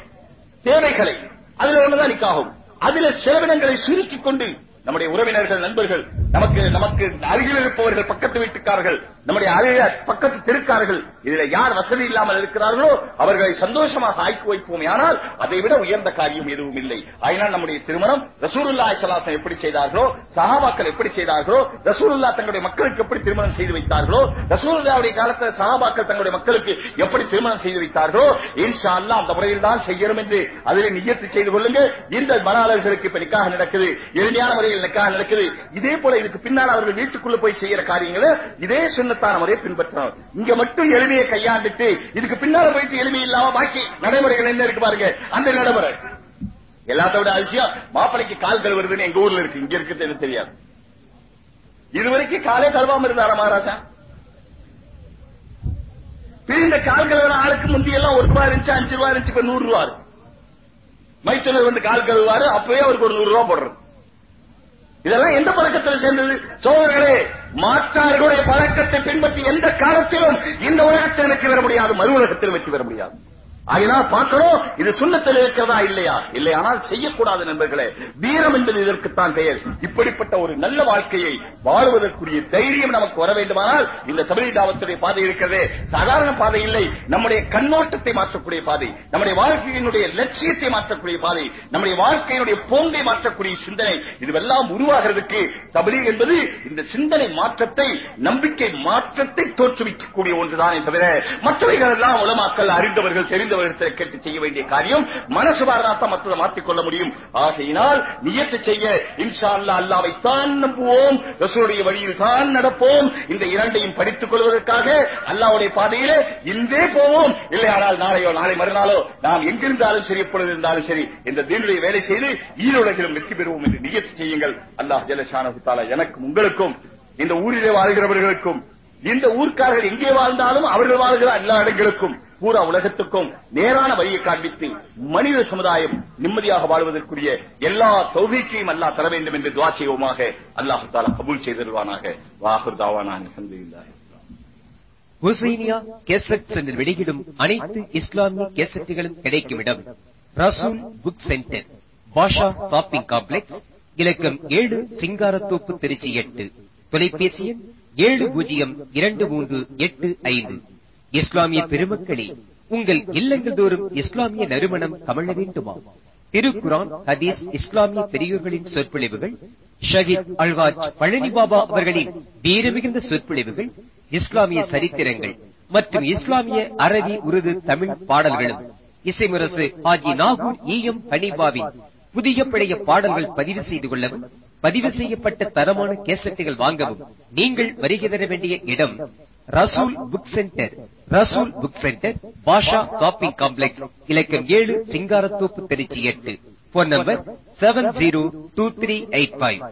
தேவைகளை அதுல ஒண்ணுதான் நிக்காகும். அதுல செலவினங்களை சுருக்கிக் கொண்டு நம்முடைய உறவினர்கள் நண்பர்கள் நமக்கு நமக்கு அருகில் இருப்பவர்கள் பக்கத்து வீட்டுக்காரர்கள் நம்முடைய அருக பக்கத்து தெருக்காரர்கள் இதுல யார் வசதி இல்லாமல் இருக்கிறார்களோ அவர்களை சந்தோஷமாக ஆக்கி வைப்போம். ஆனால் அதை விட உயர்ந்த காரியம் எதுவும் இல்லை. அதனால் நம்முடைய திருமணம் ரசூலுல்லா சலாசம் எப்படி செய்தார்களோ சஹாபாக்கள் எப்படி செய்தார்களோ ரசூலுல்லா தங்களுடைய மக்களுக்கு எப்படி திருமணம் செய்து வைத்தார்களோ ரசூலுல்லாவுடைய காலத்தில் சஹாபாக்கள் தங்களுடைய மக்களுக்கு எப்படி திருமணம் செய்து வைத்தார்களோ இன்ஷா அல்லா அந்த முறையில் தான் செய்யணும் என்று அதில் நியத்து செய்து கொள்ளுங்க இந்த மனாளர்களுக்கு இப்ப நிக்காக நடக்குது. எளிமையான முறையில் நிக்காக நடக்குது. இதே போல இதுக்கு பின்னால் அவர்கள் வீட்டுக்குள்ள போய் செய்யற காரியங்களை இதே சுண்ணத்தான முறையை பின்பற்றணும். இங்க மட்டும் எளிமையை கையாண்டுட்டு இதுக்கு பின்னால போயிட்டு எளிமை இல்லாம பாக்கி நடைமுறைகள் என்ன இருக்கு பாருங்க. அந்த நடைமுறை. எல்லாத்தோட அதிசயம் மாப்பிளைக்கு கால் கழுவுறதுன்னு எங்க ஊர்ல இருக்கு. இங்க இருக்குது எனக்கு தெரியாது. இதுவரைக்கும் காலே கழுவாம இருந்தாரா மகாராஜா? பிரிந்த கால் கழுவுற ஆளுக்கு முந்தி எல்லாம் ஒரு ரூபாய் இருந்துச்சு அஞ்சு ரூபாய் இருந்துச்சு இப்ப நூறு ரூபாய் மைத்துனர் வந்து கால் கழுவாரு அப்பவே அவருக்கு ஒரு நூறு ரூபாய் போடுறது. இதெல்லாம் எந்த பழக்கத்தில் சேர்ந்தது? சோழர்களே மாற்றார்களுடைய பழக்கத்தை பின்பற்றி எந்த காலத்திலும் இந்த உலகத்தில் வெற்றி பெற முடியாது மறு உலகத்தில் வெற்றி பெற முடியாது. ஆகினால் பார்க்கிறோம் இது சுண்ணத்தில் இருக்கிறதா இல்லையா? இல்லையானால் செய்யக்கூடாது நண்பர்களே. வீரம் என்பது இதற்குத்தான் பெயர். இப்படிப்பட்ட ஒரு நல்ல வாழ்க்கையை வாழ்வதற்குரிய தைரியம் நமக்கு வர வேண்டுமானால் இந்த தமிழ் தாவத்துடைய பாதை இருக்கிறதே. சாதாரண பாதை இல்லை. நம்முடைய கண்ணோட்டத்தை மாற்றக்கூடிய பாதை. நம்முடைய வாழ்க்கையினுடைய லட்சியத்தை மாற்றக்கூடிய பாதை. நம்முடைய வாழ்க்கையினுடைய போங்கை மாற்றக்கூடிய சிந்தனை. இதுவெல்லாம் உருவாகிறதுக்கு தபிலி என்பது இந்த சிந்தனை மாற்றத்தை நம்பிக்கை மாற்றத்தை தோற்றுவிக்கக்கூடிய ஒன்றுதான் தவிர மற்றவைகள் எல்லாம் உலமாக்கல் அறிந்தவர்கள் தெரிந்தவர்கள் கேட்டு செய்ய வேண்டிய காரியம் மனசு வாரத்தான் மற்றதை மாற்றிக்கொள்ள முடியும். ஆகையினால் நியற்ற செய்ய இன்ஷா அல்லா அல்லாவை தான் நம்புவோம். ரசூலுடைய வழியில் தான் நடப்போம். இந்த இரண்டையும் படித்துக் கொள்வதற்காக அல்லாவுடைய பாதையிலே இன்றே போவோம். இல்லையானால் நாளையோ நாளை மறுநாளோ நாம் எங்கிருந்தாலும் சரி எப்பொழுது இருந்தாலும் சரி இந்த தீனுடைய வேலை செய்து ஈரோலகிலும் வெற்றி பெறுவோம் என்று நியற்சி செய்யுங்கள். அல்லாஹ் ஜலசானகுத்தாலா எனக்கும் உங்களுக்கும் இந்த ஊரிலே வாழ்கிறவர்களுக்கும் இந்த ஊர்க்காரர்கள் எங்கே வாழ்ந்தாலும் அவர்கள் வாழ்கிற எல்லா இடங்களுக்கும் பூரா உலகத்துக்கும் நேரான வழியை காண்பித்து மனித சமுதாயம் நிம்மதியாக வாழ்வதற்குரிய எல்லா தௌஃபீக்கையும் அல்லாஹ் தர வேண்டும் என்று துவா செய்வோமாக. அல்லாஹு தாலா கபூல் செய்திருவானாக தாவானான் ஹுசைனியா கேசட் சென்டர் வெளியிடும் அனைத்து இஸ்லாமிய கேசட்டுகளும் கிடைக்கும் இடம் Rasool book centre Basha shopping complex இலக்கம் ஏழு சிங்காரத்தோப்பு திருச்சி எட்டு. தொலைபேசி எண் ஏழு பூஜ்ஜியம் இரண்டு மூன்று எட்டு ஐந்து. இஸ்லாமிய பெருமக்களே உங்கள் இல்லங்கள் தோறும் இஸ்லாமிய நறுமணம் கமழ வேண்டுமா? திருக்குரான் ஹதீஸ் இஸ்லாமிய பெரியோர்களின் சொற்பொழிவுகள் ஷஹீத் அல்வாஜ் பழனி பாபா அவர்களின் வீரமிகுந்த சொற்பொழிவுகள் இஸ்லாமிய சரித்திரங்கள் மற்றும் இஸ்லாமிய அரபி உருது தமிழ் பாடல்களும். இசைமுரசு ஹாஜி நாகூர் ஈயம் ஹனீபாவின் புதிய பழைய பாடல்கள் பதிவு செய்து கொள்ளவும் பதிவு செய்யப்பட்ட தரமான கேசட்டுகள் வாங்கவும் நீங்கள் வருகை தர வேண்டிய இடம். Rasool book centre Rasool book centre Basha shopping complex இலக்கம் ஏழு சிங்காரத்தோப்பு திருச்சி எட்டு. Phone number seven zero two three eight five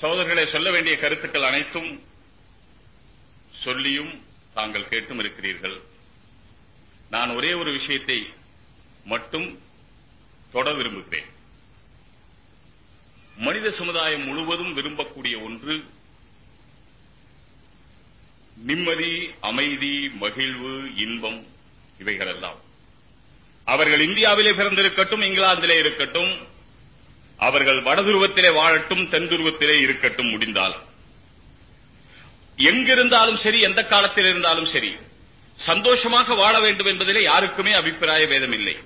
சோதர்களை சொல்ல வேண்டிய கருத்துக்கள் அனைத்தும் சொல்லியும் தாங்கள் கேட்டும் இருக்கிறீர்கள். நான் ஒரே ஒரு விஷயத்தை மட்டும் தொட விரும்புகிறேன். மனித சமுதாயம் முழுவதும் விரும்பக்கூடிய ஒன்று நிம்மதி அமைதி மகிழ்வு இன்பம் இவைகளெல்லாம். அவர்கள் இந்தியாவிலே பிறந்திருக்கட்டும் இங்கிலாந்திலே இருக்கட்டும் அவர்கள் வடதுருவத்திலே வாழட்டும் தென் துருவத்திலே இருக்கட்டும் முடிந்தால். எங்கிருந்தாலும் சரி எந்த காலத்தில் இருந்தாலும் சரி சந்தோஷமாக வாழ வேண்டும் என்பதிலே யாருக்குமே அபிப்பிராய வேதம் இல்லை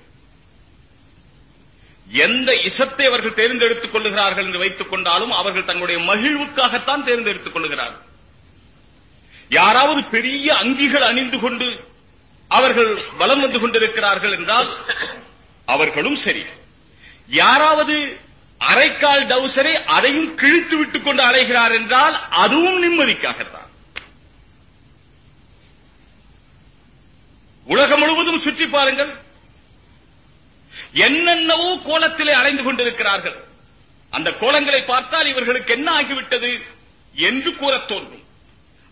எந்த இசத்தை அவர்கள் தேர்ந்தெடுத்துக் கொள்ளுகிறார்கள் என்று வைத்துக் கொண்டாலும் அவர்கள் தங்களுடைய மகிழ்வுக்காகத்தான் தேர்ந்தெடுத்துக் கொள்ளுகிறார்கள். யாராவது பெரிய அங்கிகள் அணிந்து கொண்டு அவர்கள் வலம் வந்து கொண்டிருக்கிறார்கள் என்றால் அவர்களும் சரி. யாராவது அரைக்கால் டவுசரை அதையும் கிழித்து விட்டுக் கொண்டு அலைகிறார் என்றால் அதுவும் நிம்மதிக்காகத்தான். உலகம் முழுவதும் சுற்றி பாருங்கள். என்னென்னவோ கோலத்திலே அலைந்து கொண்டிருக்கிறார்கள். அந்த கோலங்களை பார்த்தால் இவர்களுக்கு என்ன ஆகிவிட்டது என்று கூறத் தோன்றும்.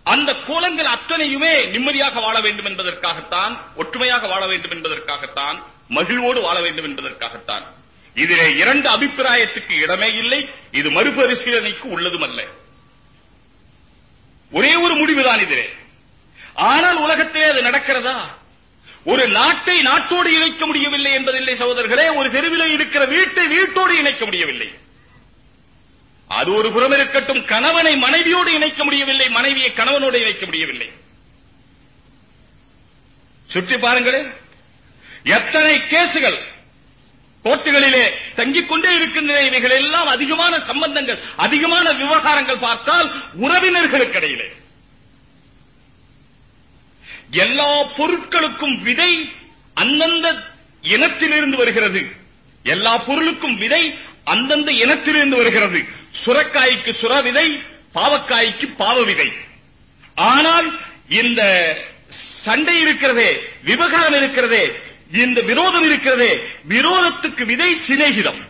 அந்த கோலங்கள் அத்தனையுமே நிம்மதியாக வாழ வேண்டும் என்பதற்காகத்தான் ஒற்றுமையாக வாழ வேண்டும் என்பதற்காகத்தான் மகிழ்வோடு வாழ வேண்டும் என்பதற்காகத்தான். இதிலே இரண்டு அபிப்பிராயத்துக்கு இடமே இல்லை இது மறுபரிசீலனைக்கு உள்ளதும் அல்ல ஒரே ஒரு முடிவுதான் இதிலே. ஆனால் உலகத்திலே அது நடக்கிறதா? ஒரு நாட்டை நாட்டோடு இணைக்க முடியவில்லை என்பதில்லை சகோதரர்களே ஒரு தெருவிலே இருக்கிற வீட்டை வீட்டோடு இணைக்க முடியவில்லை. அது ஒரு புறம் இருக்கட்டும் கணவனை மனைவியோடு இணைக்க முடியவில்லை மனைவியை கணவனோடு இணைக்க முடியவில்லை. சுற்றி பாருங்களேன் எத்தனை கேசுகள் கோர்ட்டுகளிலே தங்கிக் கொண்டே இருக்கின்றன இவைகள் எல்லாம் அதிகமான சம்பந்தங்கள் அதிகமான விவகாரங்கள் பார்த்தால் உறவினர்களுக்கிடையிலே இடையிலே. எல்லா பொருட்களுக்கும் விதை அந்தந்த இனத்திலிருந்து வருகிறது. எல்லா பொருளுக்கும் விதை அந்தந்த இனத்திலிருந்து வருகிறது. சுரக்காய்க்கு சுர விதை பாவக்காய்க்கு பாவ விதை ஆனால் இந்த சண்டை இருக்கிறதே விவகாரம் இருக்கிறதே இந்த விரோதம் இருக்கிறதே விரோதத்துக்கு விதை சிநேகிதம்.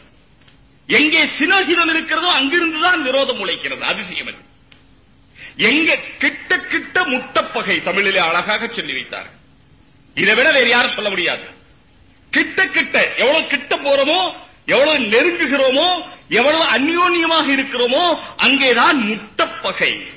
எங்கே சிநேகிதம் இருக்கிறதோ அங்கிருந்துதான் விரோதம் உழைக்கிறது அதிசயம் எங்க கிட்ட கிட்ட முட்டப்பகை தமிழிலே அழகாக சொல்லி வைத்தார். இதை விட வேறு யாரும் சொல்ல முடியாது. கிட்ட கிட்ட எவ்வளவு கிட்ட போறோமோ எவ்வளவு நெருங்குகிறோமோ எவ்வளவு அந்யோன்யமாக இருக்கிறோமோ அங்கேதான் முட்டப்பகை.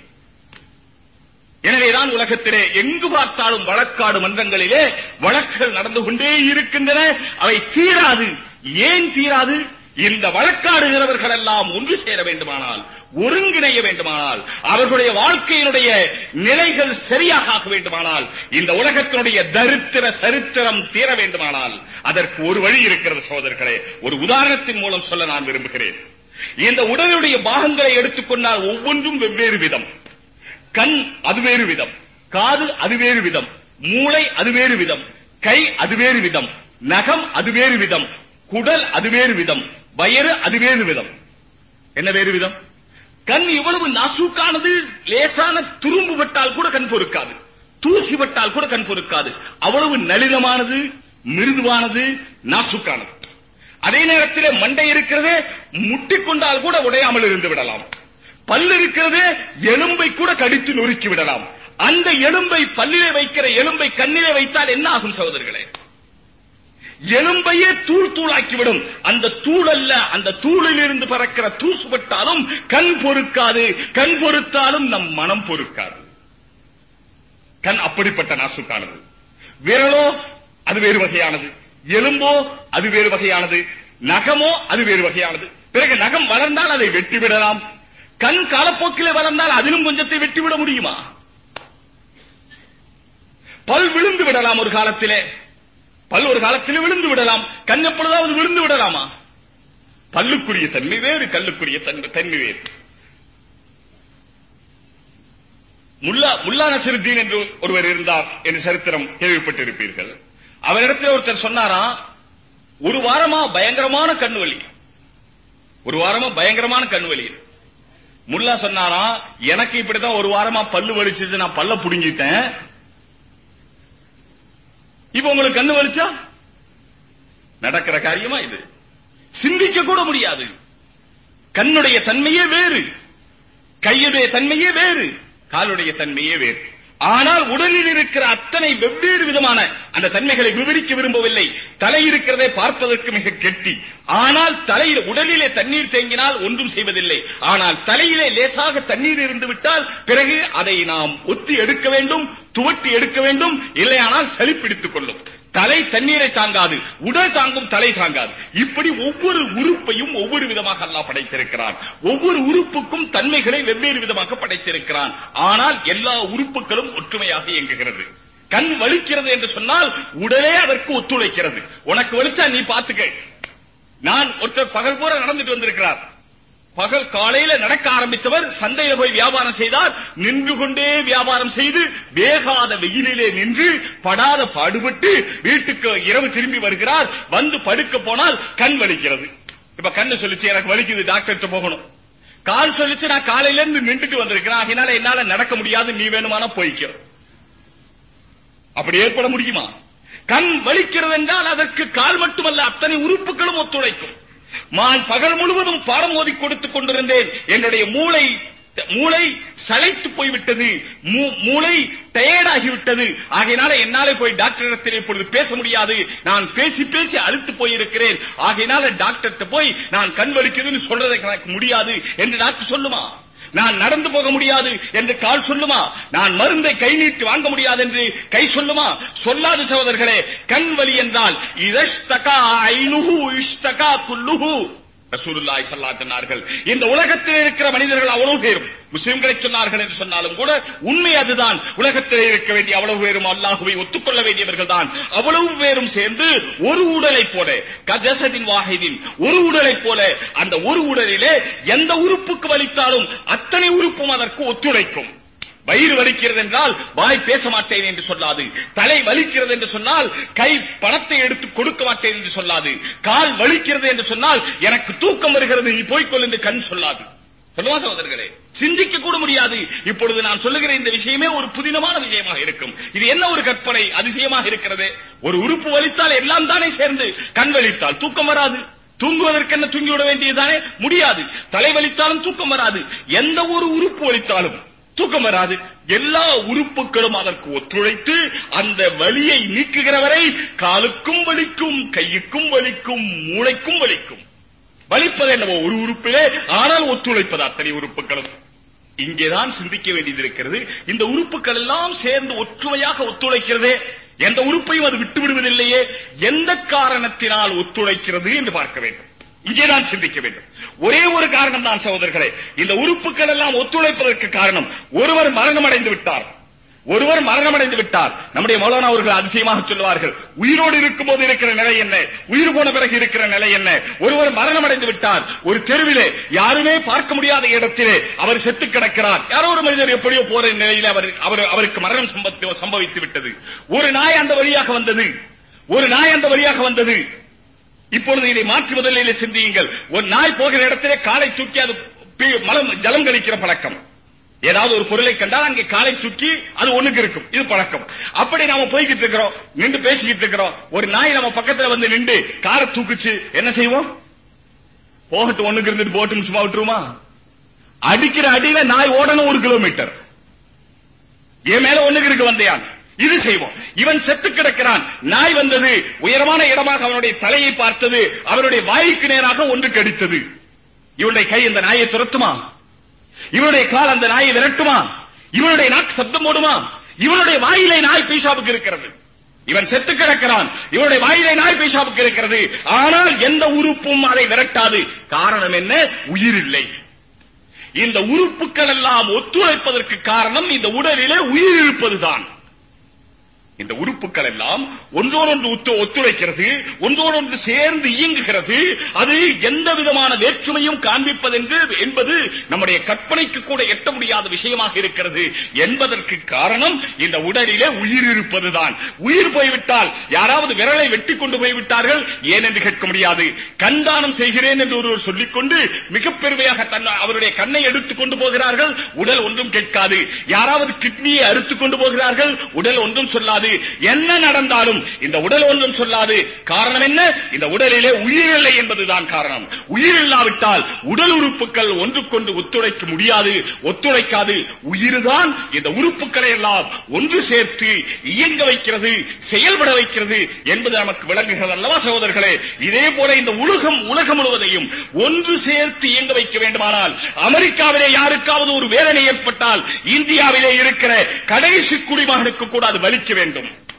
எனவேதான் உலகத்திலே எங்கு பார்த்தாலும் வழக்காடு மன்றங்களிலே வழக்குகள் நடந்து கொண்டே இருக்கின்றன. அவை தீராது. ஏன் தீராது? இந்த வழக்காடுகிறவர்கள் எல்லாம் ஒன்று சேர வேண்டுமானால் ஒருங்கிணைய வேண்டுமானால் அவர்களுடைய வாழ்க்கையினுடைய நிலைகள் சரியாக ஆக வேண்டுமானால் இந்த உலகத்தினுடைய தரித்திர சரித்திரம் தீர வேண்டுமானால் அதற்கு ஒரு வழி இருக்கிறது சகோதரர்களே. ஒரு உதாரணத்தின் மூலம் சொல்ல நான் விரும்புகிறேன். இந்த உடலுடைய பாகங்களை எடுத்துக்கொண்டால் ஒவ்வொன்றும் வெவ்வேறு விதம். கண் அது வேறு விதம். காது அது வேறு விதம். மூளை அது வேறு விதம். கை அது வேறு விதம். நகம் அது வேறு விதம். குடல் அது வேறு விதம். வயிறு அது வேறு விதம். என்ன வேறு விதம்? கண் இவ்வளவு நாசூக்கானது லேசான துரும்பு பட்டால் கூட கண் பொறுக்காது. தூசி பட்டால் கூட கண் பொறுக்காது. அவ்வளவு நளினமானது மிருதுவானது நாசுக்கானது. அதே நேரத்தில் மண்டை இருக்கிறதே முட்டிக்கொண்டால் கூட உடையாமல் இருந்து விடலாம். பல் இருக்கிறது எலும்பை கூட கடித்து நொறுக்கி விடலாம். அந்த எலும்பை பல்லிலே வைக்கிற எலும்பை கண்ணிலே வைத்தால் என்ன ஆகும் சகோதரர்களே? எலும்பையே தூள் தூளாக்கிவிடும். அந்த தூள் அல்ல அந்த தூளில் இருந்து பறக்கிற தூசுபட்டாலும் கண் பொறுக்காது. கண் பொறுத்தாலும் நம் மனம் பொறுக்காது. கண் அப்படிப்பட்ட நாசுக்கானது. விரலோ அது வேறு வகையானது. எலும்போ அது வேறு வகையானது. நகமோ அது வேறு வகையானது. பிறகு நகம் வளர்ந்தால் அதை வெட்டி விடலாம் கண் காலப்போக்கிலே வளர்ந்தால் அதிலும் கொஞ்சத்தை வெட்டிவிட முடியுமா? பல் விழுந்து விடலாம் ஒரு காலத்திலே. பல் ஒரு காலத்திலே விழுந்து விடலாம். கண்ணப்பொழுதாவது விழுந்து விடலாமா? பல்லுக்குரிய தன்மை வேறு கல்லுக்குரிய தன்மை வேறு. முல்லா முல்லா நசருத்தீன் என்று ஒருவர் இருந்தார் என்று சரித்திரம் கேள்விப்பட்டிருப்பீர்கள். அவரிடத்தில் ஒருத்தர் சொன்னாரா ஒரு வாரமா பயங்கரமான கண்ணுவலி ஒரு வாரமா பயங்கரமான கண்ணுவலி முல்லா சொன்னாரா எனக்கு இப்படிதான் ஒரு வாரமா பல்லு வலிச்சிச்சு நான் பல்ல புடுங்கிட்டேன். இப்ப உங்களுக்கு கண்ணு வலிச்சா? நடக்கிற காரியமா இது. சிந்திக்க கூட முடியாது. கண்ணுடைய தன்மையே வேறு. கையுடைய தன்மையே வேறு. காலுடைய தன்மையே வேறு. ஆனால் உடலில் இருக்கிற அத்தனை வெவ்வேறு விதமான அந்த தன்மைகளை விவரிக்க விரும்பவில்லை. தலை இருக்கிறதை பார்ப்பதற்கு மிக கெட்டி. ஆனால் தலையில் உடலிலே தண்ணீர் தேங்கினால் ஒன்றும் செய்வதில்லை. ஆனால் தலையிலே லேசாக தண்ணீர் இருந்து விட்டால் பிறகு அதை நாம் ஒத்தி எடுக்க வேண்டும் துவட்டி எடுக்க வேண்டும். இல்லையானால் சளி பிடித்துக் கொள்ளும். தலை தண்ணீரை தாங்காது உடல் தாங்கும் தலை தாங்காது. இப்படி ஒவ்வொரு உறுப்பையும் ஒவ்வொரு விதமாக அல்லாஹ் படைத்திருக்கிறான். ஒவ்வொரு உறுப்புக்கும் தன்மைகளை வெவ்வேறு விதமாக படைத்திருக்கிறான். ஆனால் எல்லா உறுப்புகளும் ஒற்றுமையாக இயங்குகிறது. கண் வலிக்கிறது என்று சொன்னால் உடலே அதற்கு ஒத்துழைக்கிறது. உனக்கு வலிச்சா நீ பாத்துக்க நான் ஒருத்தர் பகல் பூரா நடந்துட்டு வந்திருக்கிறார். பகல் காலையில நடக்க ஆரம்பித்தவர் சந்தையில போய் வியாபாரம் செய்தார் நின்று கொண்டே வியாபாரம் செய்து வேகாத வெயிலிலே நின்று படாத பாடுபட்டு வீட்டுக்கு இரவு திரும்பி வருகிறார் வந்து படுக்க போனால் கண் வலிக்கிறது. இப்ப கண்ணு சொல்லிச்சு எனக்கு வலிக்குது டாக்டர் போகணும். கால் சொல்லிச்சு நான் காலையில இருந்து நின்றுட்டு வந்திருக்கிறேன். அதனால என்னால நடக்க முடியாது நீ வேணுமானா போய்க்க. அப்படி ஏற்பட முடியுமா? கண் வலிக்கிறது என்றால் அதற்கு கால் மட்டுமல்ல அத்தனை உறுப்புகளும் ஒத்துழைக்கும். நான் பகல் முழுவதும் பாடம் ஓதி கொடுத்துக் கொண்டிருந்தேன். என்னுடைய மூளை மூளை சளைத்து போய்விட்டது. மூளை டயர்டாகிவிட்டது ஆகையினால என்னாலே போய் டாக்டரிடத்தில் இப்பொழுது பேச முடியாது. நான் பேசி பேசி அழுத்து போயிருக்கிறேன். ஆகையினால டாக்டர்கிட்ட போய் நான் கண் வலிக்குதுன்னு சொல்றதை எனக்கு முடியாது. என்று டாக்டர் சொல்லுமா? நான் நடந்து போக முடியாது என்று கால் சொல்லுமா? நான் மருந்தை கை நீட்டி வாங்க முடியாது என்று கை சொல்லுமா? சொல்லாது சகோதரர்களே கண் வலி என்றால் இதஷ்தகா ஐனுஹு இஷ்தகா குல்லுஹு. ரசூலுல்லாய் சல்லா சொன்னார்கள் இந்த உலகத்தில் இருக்கிற மனிதர்கள் அவ்வளவு பேரும் முஸ்லிம்களை சொன்னார்கள் என்று சொன்னாலும் கூட உண்மை அதுதான். உலகத்தில் இருக்க வேண்டிய அவ்வளவு பேரும் அல்லாஹுவை ஒத்துக்கொள்ள வேண்டியவர்கள் தான். அவ்வளவு பேரும் சேர்ந்து ஒரு உடலை போல கஜசதின் வாஹிதின் ஒரு உடலை போல அந்த ஒரு உடலிலே எந்த உறுப்புக்கு வலித்தாலும் அத்தனை உறுப்பும் அதற்கு ஒத்துழைக்கும். வயிறு வலிக்கிறது என்றால் வாய் பேச மாட்டேன் என்று சொல்லாது. தலை வலிக்கிறது என்று சொன்னால் கை பணத்தை எடுத்து கொடுக்க மாட்டேன் என்று சொல்லாது. கால் வலிக்கிறது என்று சொன்னால் எனக்கு தூக்கம் வருகிறது நீ போய்க்கொள் என்று கண் சொல்லாது. சொல்லுவா சகோதரர்களே? சிந்திக்க கூட முடியாது. இப்பொழுது நான் சொல்லுகிற இந்த விஷயமே ஒரு புதினமான விஷயமாக இருக்கும். இது என்ன ஒரு கற்பனை? அதிசயமாக இருக்கிறது. ஒரு உறுப்பு வலித்தால் எல்லாம் தானே சேர்ந்து கண் வலித்தால் தூக்கம் வராது. தூங்குவதற்கு என்ன தூங்கி விட வேண்டியதுதானே முடியாது. தலை வலித்தாலும் தூக்கம் வராது. எந்த ஒரு உறுப்பு வலித்தாலும் தூக்கம் வராது. எல்லா உறுப்புகளும் அதற்கு ஒத்துழைத்து அந்த வலியை நீக்குகிறவரை காலுக்கும் வலிக்கும் கையுக்கும் வலிக்கும் மூளைக்கும் வலிக்கும். வலிப்பது என்னவோ ஒரு உறுப்பிலே ஆனால் ஒத்துழைப்பது அத்தனை உறுப்புகளும். இங்கேதான் சிந்திக்க வேண்டியது இருக்கிறது. இந்த உறுப்புகள் எல்லாம் சேர்ந்து ஒற்றுமையாக ஒத்துழைக்கிறதே. எந்த உறுப்பையும் அது விட்டு விடுவதில்லையே எந்த காரணத்தினால் ஒத்துழைக்கிறது என்று பார்க்க வேண்டும். இங்கேதான் சிந்திக்க வேண்டும். ஒரே ஒரு காரணம் தான் சகோதரர்களே. இந்த உறுப்புகள் எல்லாம் ஒத்துழைப்பதற்கு காரணம் ஒருவர் மரணம் அடைந்து விட்டார். ஒருவர் மரணம் அடைந்து விட்டார். நம்முடைய மௌலானா அவர்கள் அதிசயமாக சொல்லுவார்கள் உயிரோடு இருக்கும்போது இருக்கிற நிலை என்ன? உயிர் போன பிறகு இருக்கிற நிலை என்ன? ஒருவர் மரணம் அடைந்து விட்டார். ஒரு தெருவிலே யாருமே பார்க்க முடியாத இடத்திலே அவர் செத்து கிடக்கிறார். யாரோ ஒரு மனிதர் எப்படியோ போற நிலையில அவர் அவர் அவருக்கு மரணம் சம்பவித்து விட்டது. ஒரு நாய் அந்த வழியாக வந்தது. ஒரு நாய் அந்த வழியாக வந்தது. இப்பொழுது இதை மாற்று முதலிலே சிந்தியுங்கள். ஒரு நாய் போகிற இடத்திலே காலை தூக்கி அது மலம் ஜலம் கழிக்கிற பழக்கம். ஏதாவது ஒரு பொருளை கண்டால் அங்கே காலை தூக்கி அது ஒண்ணுக்கு இருக்கும். இது பழக்கம். அப்படி நாம போய்கிட்டு இருக்கிறோம். நின்று பேசிக்கிட்டு இருக்கிறோம். ஒரு நாய் நம்ம பக்கத்துல வந்து நின்று காரை தூக்குச்சு. என்ன செய்வோம்? போகட்டும் ஒண்ணுக்கு இருந்துட்டு போட்டும் சும்மா விட்டுருமா அடிக்கிற அடியில நாய் ஓடணும் ஒரு கிலோமீட்டர். என் மேல ஒண்ணுக்கு இருக்கு வந்தையான் இது செய்வோம். இவன் செத்து கிடக்கிறான். நாய் வந்தது. உயரமான இடமாக அவனுடைய தலையை பார்த்தது. அவனுடைய வாய்க்கு நேராக ஒன்று கடித்தது. இவனுடைய கை இந்த நாயை துரத்துமா? இவனுடைய கால் அந்த நாயை விரட்டுமா? இவனுடைய நாக்கு சப்தம் போடுமா? இவனுடைய வாயிலை நாய் பீஷாவுக்கு இருக்கிறது. இவன் செத்து கிடக்கிறான். இவனுடைய வாயிலை நாய் பீஷாவுக்கு இருக்கிறது. ஆனால் எந்த உறுப்பும் அதை விரட்டாது. காரணம் என்ன? உயிர் இல்லை இந்த உறுப்புகள் எல்லாம் ஒத்துழைப்பதற்கு காரணம் இந்த உடலிலே உயிர் இருப்பதுதான். இந்த உறுப்புகள் எல்லாம் ஒன்றோடொன்று ஒத்து ஒத்துழைக்கிறது ஒன்றோடொன்று சேர்ந்து இயங்குகிறது. அது எந்த விதமான வேற்றுமையும் காண்பிப்பதென்று என்பது நம்முடைய கற்பனைக்கு கூட எட்ட முடியாத விஷயமாக இருக்கிறது. என்பதற்கு காரணம் இந்த உடலிலே உயிர் இருப்பதுதான். உயிர் போய்விட்டால் யாராவது விரலை வெட்டி கொண்டு போய்விட்டார்கள் ஏன் என்று கேட்க முடியாது. கண்தானம் செய்கிறேன் என்று ஒருவர் சொல்லிக்கொண்டு மிக பெருமையாக தன் அவருடைய கண்ணை எடுத்துக் கொண்டு போகிறார்கள் உடல் ஒன்றும் கேட்காது. யாராவது கிட்னியை அறுத்துக் கொண்டு போகிறார்கள் உடல் ஒன்றும் சொல்லாது. என்ன நடந்தாலும் இந்த உடல் ஒன்றும் சொல்லாது. காரணம் என்ன? இந்த உடலிலே உயிரில்லை என்பதுதான் காரணம். உயிர் இல்லாவிட்டால் உடல் உறுப்புகள் ஒன்றுக்கொண்டு ஒத்துழைக்க முடியாது ஒத்துழைக்காது. உயிர்தான் இந்த உறுப்புகளை எல்லாம் ஒன்று சேர்த்து இயங்க வைக்கிறது செயல்பட வைக்கிறது என்பது நமக்கு விளங்குகிறது அல்லவா சகோதரர்களே? இதே போல இந்த உலகம் உலகம் முழுவதையும் ஒன்று சேர்த்து இயங்க வைக்க வேண்டுமானால் அமெரிக்காவிலே யாருக்காவது ஒரு வேதனை ஏற்பட்டால் இந்தியாவிலே இருக்கிற கடைசி குடிமகனுக்கு கூட அது வலிக்க வேண்டும். Amen.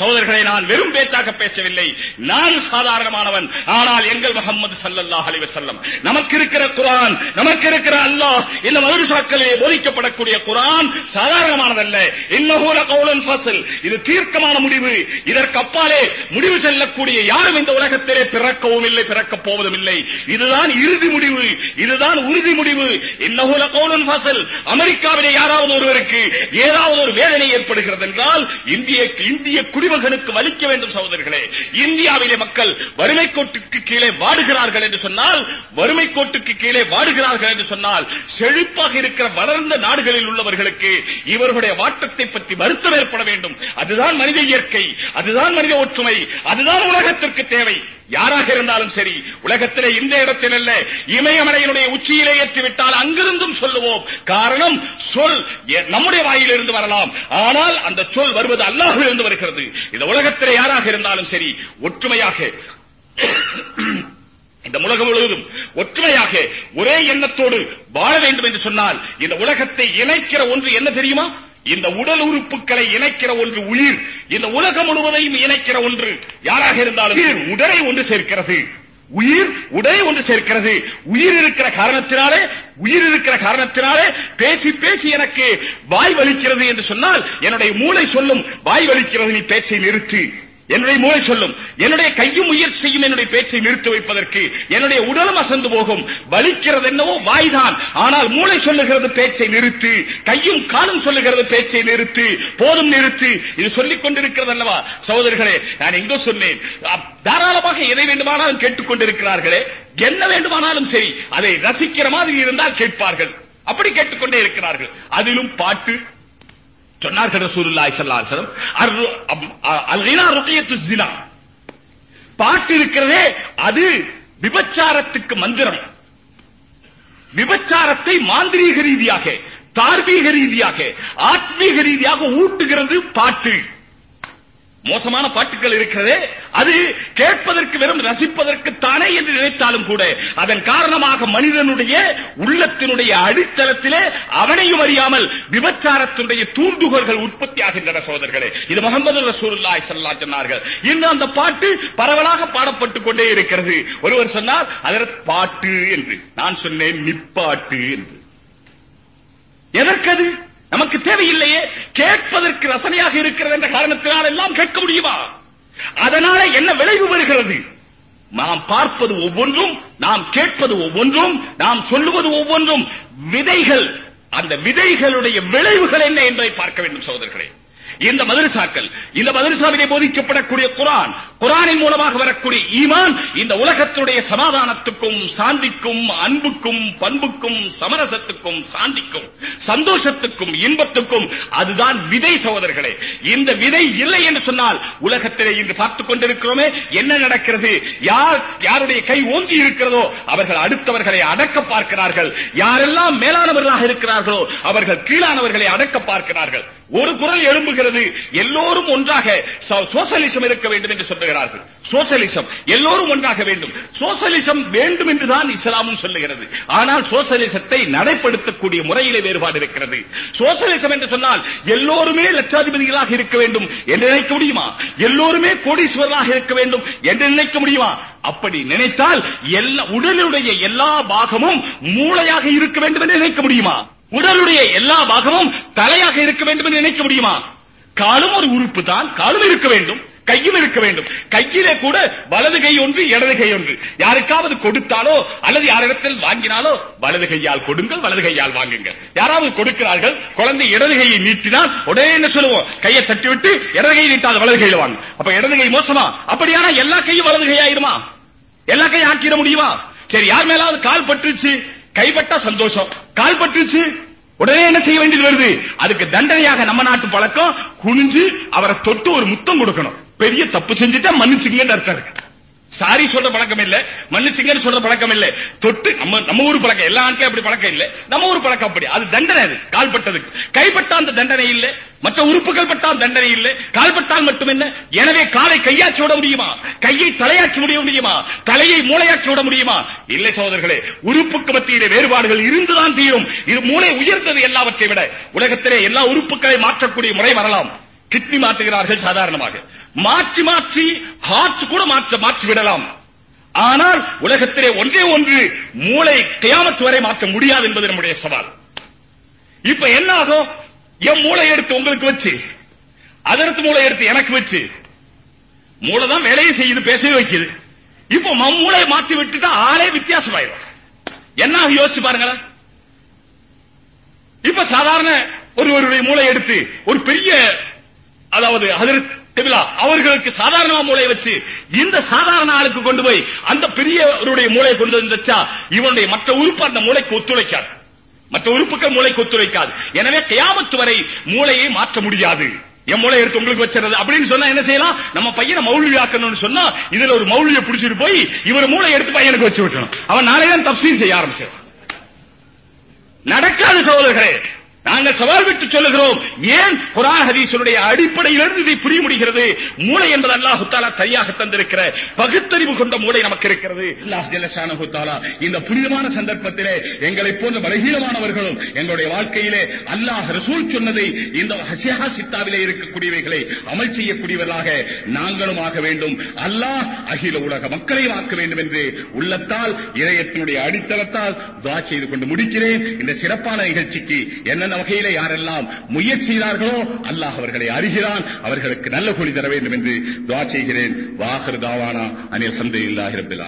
சோதர்களை நான் வெறும் பேச்சாக பேசவில்லை. நான் சாதாரணமானவன். ஆனால் எங்கள் முகமது சல்லல்லாஹு அலைஹி வஸல்லம் நமக்கு இருக்கிற குரான் நமக்கு இருக்கிற அல்லாஹ் இந்த மதுரசாக்களிலே போதிக்கப்படக்கூடிய குரான் சாதாரணமானதல்ல. இன்னஹு கவுலன் ஃபஸ்ல். இது தீர்க்கமான முடிவு. இதற்கு அப்பாலே முடிவு செல்லக்கூடிய யாரும் இந்த உலகத்திலே பிறக்கவும் இல்லை பிறக்கப் போவதும் இல்லை. இதுதான் இறுதி முடிவு. இதுதான் உறுதி முடிவு. இன்னகூல கவுலன் ஃபஸ்ல். அமெரிக்காவிலே யாராவது ஒருவருக்கு ஏதாவது ஒரு வேதனை ஏற்படுகிறது என்றால் இந்திய இந்திய குடி குடிமகனுக்கு வலிக்க வேண்டும் சகோதரர்களே இந்தியாவிலே மக்கள் வறுமை கோட்டுக்கு கீழே வாடுகிறார்கள் என்று சொன்னால் வறுமை கோட்டுக்கு கீழே வாடுகிறார்கள் என்று சொன்னால் செழிப்பாக இருக்கிற வளர்ந்த நாடுகளில் உள்ளவர்களுக்கு இவர்களுடைய வாட்டத்தை பற்றி வருத்தம் ஏற்பட வேண்டும். அதுதான் மனித இயற்கை அதுதான் மனித ஒற்றுமை அதுதான் உலகத்திற்கு தேவை. யாராக இருந்தாலும் சரி உலகத்திலே இந்த இடத்தில் அல்ல இமயமலையினுடைய உச்சியிலே ஏற்றிவிட்டால் அங்கிருந்தும் சொல்லுவோம். காரணம் சொல் நம்முடைய வாயிலிருந்து வரலாம். ஆனால் அந்த சொல் வருவது அல்லாஹிலிருந்து வருகிறது. இந்த உலகத்திலே யாராக இருந்தாலும் சரி ஒற்றுமையாக இந்த உலகம் முழுவதும் ஒற்றுமையாக ஒரே எண்ணத்தோடு வாழ வேண்டும் என்று சொன்னால் இந்த உலகத்தை இணைக்கிற ஒன்று என்ன தெரியுமா? இந்த உடல் உறுப்புகளை இணைக்கிற ஒன்று உயிர் இந்த உலகம் முழுவதையும் இணைக்கிற ஒன்று யாராக இருந்தாலும் உடலை ஒன்று சேர்க்கிறது. உயிர் உடலை ஒன்று சேர்க்கிறது. உயிர் இருக்கிற காரணத்தினாலே உயிர் இருக்கிற காரணத்தினாலே பேசி பேசி எனக்கு வாய் வலிக்கிறது என்று சொன்னால் என்னுடைய மூளை சொல்லும் வாய் வலிக்கிறது நீ பேச்சை நிறுத்து. என்னுடைய மூளை சொல்லும். என்னுடைய கையும் முயற்சியும் என்னுடைய பேச்சை நிறுத்தி வைப்பதற்கு என்னுடைய உடலும் அசந்து போகும். வலிக்கிறது என்னவோ வாய்தான். ஆனால் மூளை சொல்லுகிறது பேச்சை நிறுத்து. கையும் காலும் சொல்லுகிறது பேச்சை நிறுத்து. போதும் நிறுத்து. இது சொல்லிக் கொண்டிருக்கிறது அல்லவா? சகோதரர்களே நான் எங்கோ சொன்னேன். தாராளமாக எதை வேண்டுமானாலும் கேட்டுக் கொண்டிருக்கிறார்களே. என்ன வேண்டுமானாலும் சரி அதை ரசிக்கிற மாதிரி இருந்தால் கேட்பார்கள். அப்படி கேட்டுக்கொண்டே இருக்கிறார்கள். அதிலும் பாட்டு சொன்னார்கள் ரசூலுல்லாஹி ஸல்லல்லாஹு அலைஹி வஸல்லம் அல்கினா ருகியத்து பாட்டு இருக்கிறதே அது விபச்சாரத்துக்கு மந்திரம். விபச்சாரத்தை மாந்திரீக ரீதியாக தார்மீக ரீதியாக ஆத்மீக ரீதியாக ஊட்டுகிறது பாட்டு. மோசமான பாட்டுகள் இருக்கிறதே அது கேட்பதற்கு வெறும் ரசிப்பதற்கு தானே என்று நினைத்தாலும் கூட அதன் காரணமாக மனிதனுடைய உள்ளத்தினுடைய அடித்தளத்திலே அவனையும் அறியாமல் விபச்சாரத்தினுடைய தூண்டுகோள்கள் உற்பத்தியாகின்றன சோதர்களே இது முகமது ரசூலுல்லாஹி ஸல்லல்லாஹு அலைஹி சொன்னார்கள் இன்னும் அந்த பாட்டு பரவலாக பாடப்பட்டுக் கொண்டே இருக்கிறது. ஒருவர் சொன்னார் அதற்கு பாட்டு என்று. நான் சொன்னேன் நிப்பாட்டு என்று. எதற்கது? நமக்கு தேவையில்லையே கேட்பதற்கு ரசனையாக இருக்கிறது என்ற காரணத்தினால் எல்லாம் கேட்க முடியுமா? அதனால என்ன விளைவு வருகிறது? நாம் பார்ப்பது ஒவ்வொன்றும் நாம் கேட்பது ஒவ்வொன்றும் நாம் சொல்லுவது ஒவ்வொன்றும். விதைகள் அந்த விதைகளுடைய விளைவுகள் என்ன என்பதை பார்க்க வேண்டும் சகோதரர்களே. இந்த மதரசாக்கள் இந்த மதரசாவிலே போதிக்கப்படக்கூடிய குரான் குரானின் மூலமாக வரக்கூடிய ஈமான் இந்த உலகத்துடைய சமாதானத்துக்கும் சாந்திக்கும் அன்புக்கும் பண்புக்கும் சமரசத்துக்கும் சாந்திக்கும் சந்தோஷத்துக்கும் இன்பத்துக்கும் அதுதான் விதை சகோதரர்களே. இந்த விதை இல்லை என்று சொன்னால் உலகத்திலே இன்று பார்த்துக் கொண்டிருக்கிறோமே என்ன நடக்கிறது? யார் யாருடைய கை ஓங்கி இருக்கிறதோ அவர்கள் அடுத்தவர்களை அடக்க பார்க்கிறார்கள். யாரெல்லாம் மேலானவர்களாக இருக்கிறார்களோ அவர்கள் கீழானவர்களை அடக்க பார்க்கிறார்கள். ஒரு குரல் எழும்புகிறது. எல்லோரும் ஒன்றாக சோசியலிசம் சோசலிசம் இருக்க வேண்டும் என்று சொல்லுகிறார்கள். சோசலிசம். எல்லோரும் ஒன்றாக வேண்டும். சோசலிசம் வேண்டும் என்றுதான் இஸ்லாமும் சொல்லுகிறது. ஆனால் சோசலிசத்தை நடைப்படுத்தக்கூடிய முறையிலே வேறுபாடு இருக்கிறது. சோசலிசம் என்று சொன்னால் எல்லோருமே லட்சாதிபதிகளாக இருக்க வேண்டும் என்று நினைக்க முடியுமா? எல்லோருமே கோடீஸ்வரராக இருக்க வேண்டும் என்று நினைக்க முடியுமா? அப்படி நினைத்தால் எல்லா உடலுடைய எல்லா பாகமும் மூளையாக இருக்க வேண்டும் என்று நினைக்க முடியுமா? உடலுடைய எல்லா பாகமும் தலையாக இருக்க வேண்டும் என்று நினைக்க முடியுமா? காலும் ஒரு உறுப்பு தான். காலும் இருக்க வேண்டும். கையும் இருக்க வேண்டும். கையிலே கூட வலது கை ஒன்று இடது கை ஒன்று. யாருக்காவது கொடுத்தாலோ அல்லது யாரிடத்தில் வாங்கினாலோ வலது கையால் கொடுங்கள் வலது கையால் வாங்குங்கள். யாராவது கொடுக்கிறார்கள் குழந்தை இடது கையை நீட்டினால் உடனே என்ன சொல்லுவோம் கையை தட்டி விட்டு இடது கையை நீட்டாத வலது கையில வாங்க. அப்ப இடது கை மோசமா? அப்படியானா எல்லா கையும் வலது கையாயிருமா எல்லா கையும் ஆக்கிட முடியுமா? சரி யார் மேலாவது கால் பட்டுருச்சு? கைப்பட்டா சந்தோஷம். கால் பட்டுச்சு உடனே என்ன செய்ய வேண்டியது வருது? அதுக்கு தண்டனையாக நம்ம நாட்டு பழக்கம் குனிஞ்சு அவரை தொட்டு ஒரு முத்தம் கொடுக்கணும். பெரிய தப்பு செஞ்சுட்டா மன்னிச்சுங்கன்னு அர்த்தம் இருக்கு. சாரி சொல்ற பழக்கம் இல்ல. மன்னிச்சுங்கன்னு சொல்ற பழக்கம் இல்ல. தொட்டு நம்ம நம்ம ஊர் பழக்கம். எல்லா நாட்டிலும் அப்படி பழக்கம் இல்ல. நம்ம ஊர் பழக்கம் அப்படி. அது தண்டனை அது. கால்பட்டதுக்கு. கைப்பட்ட அந்த தண்டனை இல்ல. மற்ற உறுப்புகள் பட்டால் தண்டனை இல்லை கால்பட்டால் மட்டும் என்ன எனவே காலை கையாச்சி விட முடியுமா? கையை தலையாக்கி முடிய முடியுமா? தலையை மூளையாக்கி விட முடியுமா? இல்லை சகோதரர்களே உறுப்புக்கு மத்தியிலே வேறுபாடுகள் இருந்துதான் தீரும். இது மூளை உயர்ந்தது எல்லாவற்றை விட உலகத்திலே எல்லா உறுப்புகளை மாற்றக்கூடிய முறை வரலாம். கிட்னி மாற்றுகிறார்கள் சாதாரணமாக. மாற்றி மாற்றி ஹார்ட் கூட மாற்ற மாற்றி விடலாம். ஆனால் உலகத்திலே ஒன்றே ஒன்று மூளை கியாமத்து வரை மாற்ற முடியாது என்பது நம்முடைய சவால். இப்ப என்ன ஆகும்? என் மூளை எடுத்து உங்களுக்கு வச்சு. அதற்கு மூளை எடுத்து எனக்கு வச்சு. மூளை தான் வேலையை செய்யுது பேசவே வைக்குது. இப்போ ம- மூளை மாற்றி விட்டுட்டா ஆளே வித்தியாசமாயிரும். என்ன யோசிச்சு பாருங்களேன். இப்ப சாதாரண ஒருவருடைய மூளை எடுத்து ஒரு பெரிய அதாவது ஹதரத் அவர்களுக்கு சாதாரண மூளை வச்சு இந்த சாதாரண ஆளுக்கு கொண்டு போய் அந்த பெரியவருடைய மூளை கொண்டு வந்துச்சா இவனுடைய மற்ற உறுப்பு அந்த மூளைக்கு ஒத்துழைக்காது. மற்ற உறுப்புகள் மூளைக்கு ஒத்துழைக்காது எனவே கயாமத்து வரை மூளையை மாற்ற முடியாது. என் மூளை எடுத்து உங்களுக்கு வச்சிருது அப்படின்னு சொன்னா என்ன செய்யலாம்? நம்ம பையனை மௌல்வி ஆக்கணும்னு சொன்னா இதுல ஒரு மௌல்வியை பிடிச்சிட்டு போய் இவர் மூளை எடுத்து பையனுக்கு வச்சு விட்டணும் அவன் நாளைக்கு தான் தப்சீல் செய்ய ஆரம்பிச்சிடும் நடக்காது சகோதரர்களே நாங்கள் சவால் விட்டு சொல்லுகிறோம். ஏன் குரான் ஹதீஸுடைய அடிப்படையிலிருந்து இதை புரிய முடிகிறது? மூளை என்பது அல்லாஹு தாலா தனியாக தந்திருக்கிற பகுத்தறிவு கொண்ட மூளை நமக்கு இருக்கிறது. அல்லாஹ் ஜல்லஷானஹு தாலா இந்த புனிதமான சந்தர்ப்பத்திலே எங்களை போன்ற பலகீனமானவர்களும் எங்களுடைய வாழ்க்கையிலே அல்லாஹ் ரசூல் சொன்னதை இந்த ஹசியா சித்தாவிலே இருக்கக்கூடியவைகளை அமல் செய்யக்கூடியவர்களாக நாங்களும் ஆக வேண்டும். அல்லாஹ் அகில உலக மக்களை ஆக்க வேண்டும் என்று உள்ளத்தால் இதயத்தினுடைய அடித்தளத்தால் துவா செய்து கொண்டு முடிக்கிறேன். இந்த சிறப்பான நிகழ்ச்சிக்கு என்ன என்னென்ன வகையில யாரெல்லாம் முயற்சி செய்தார்களோ அல்லாஹ் அவர்களை அறிகிறான். அவர்களுக்கு நல்ல கூலி தர வேண்டும் என்று துவா செய்கிறேன். வாகர் தாவானா அனில் சந்தை இல்லாஹிரபில்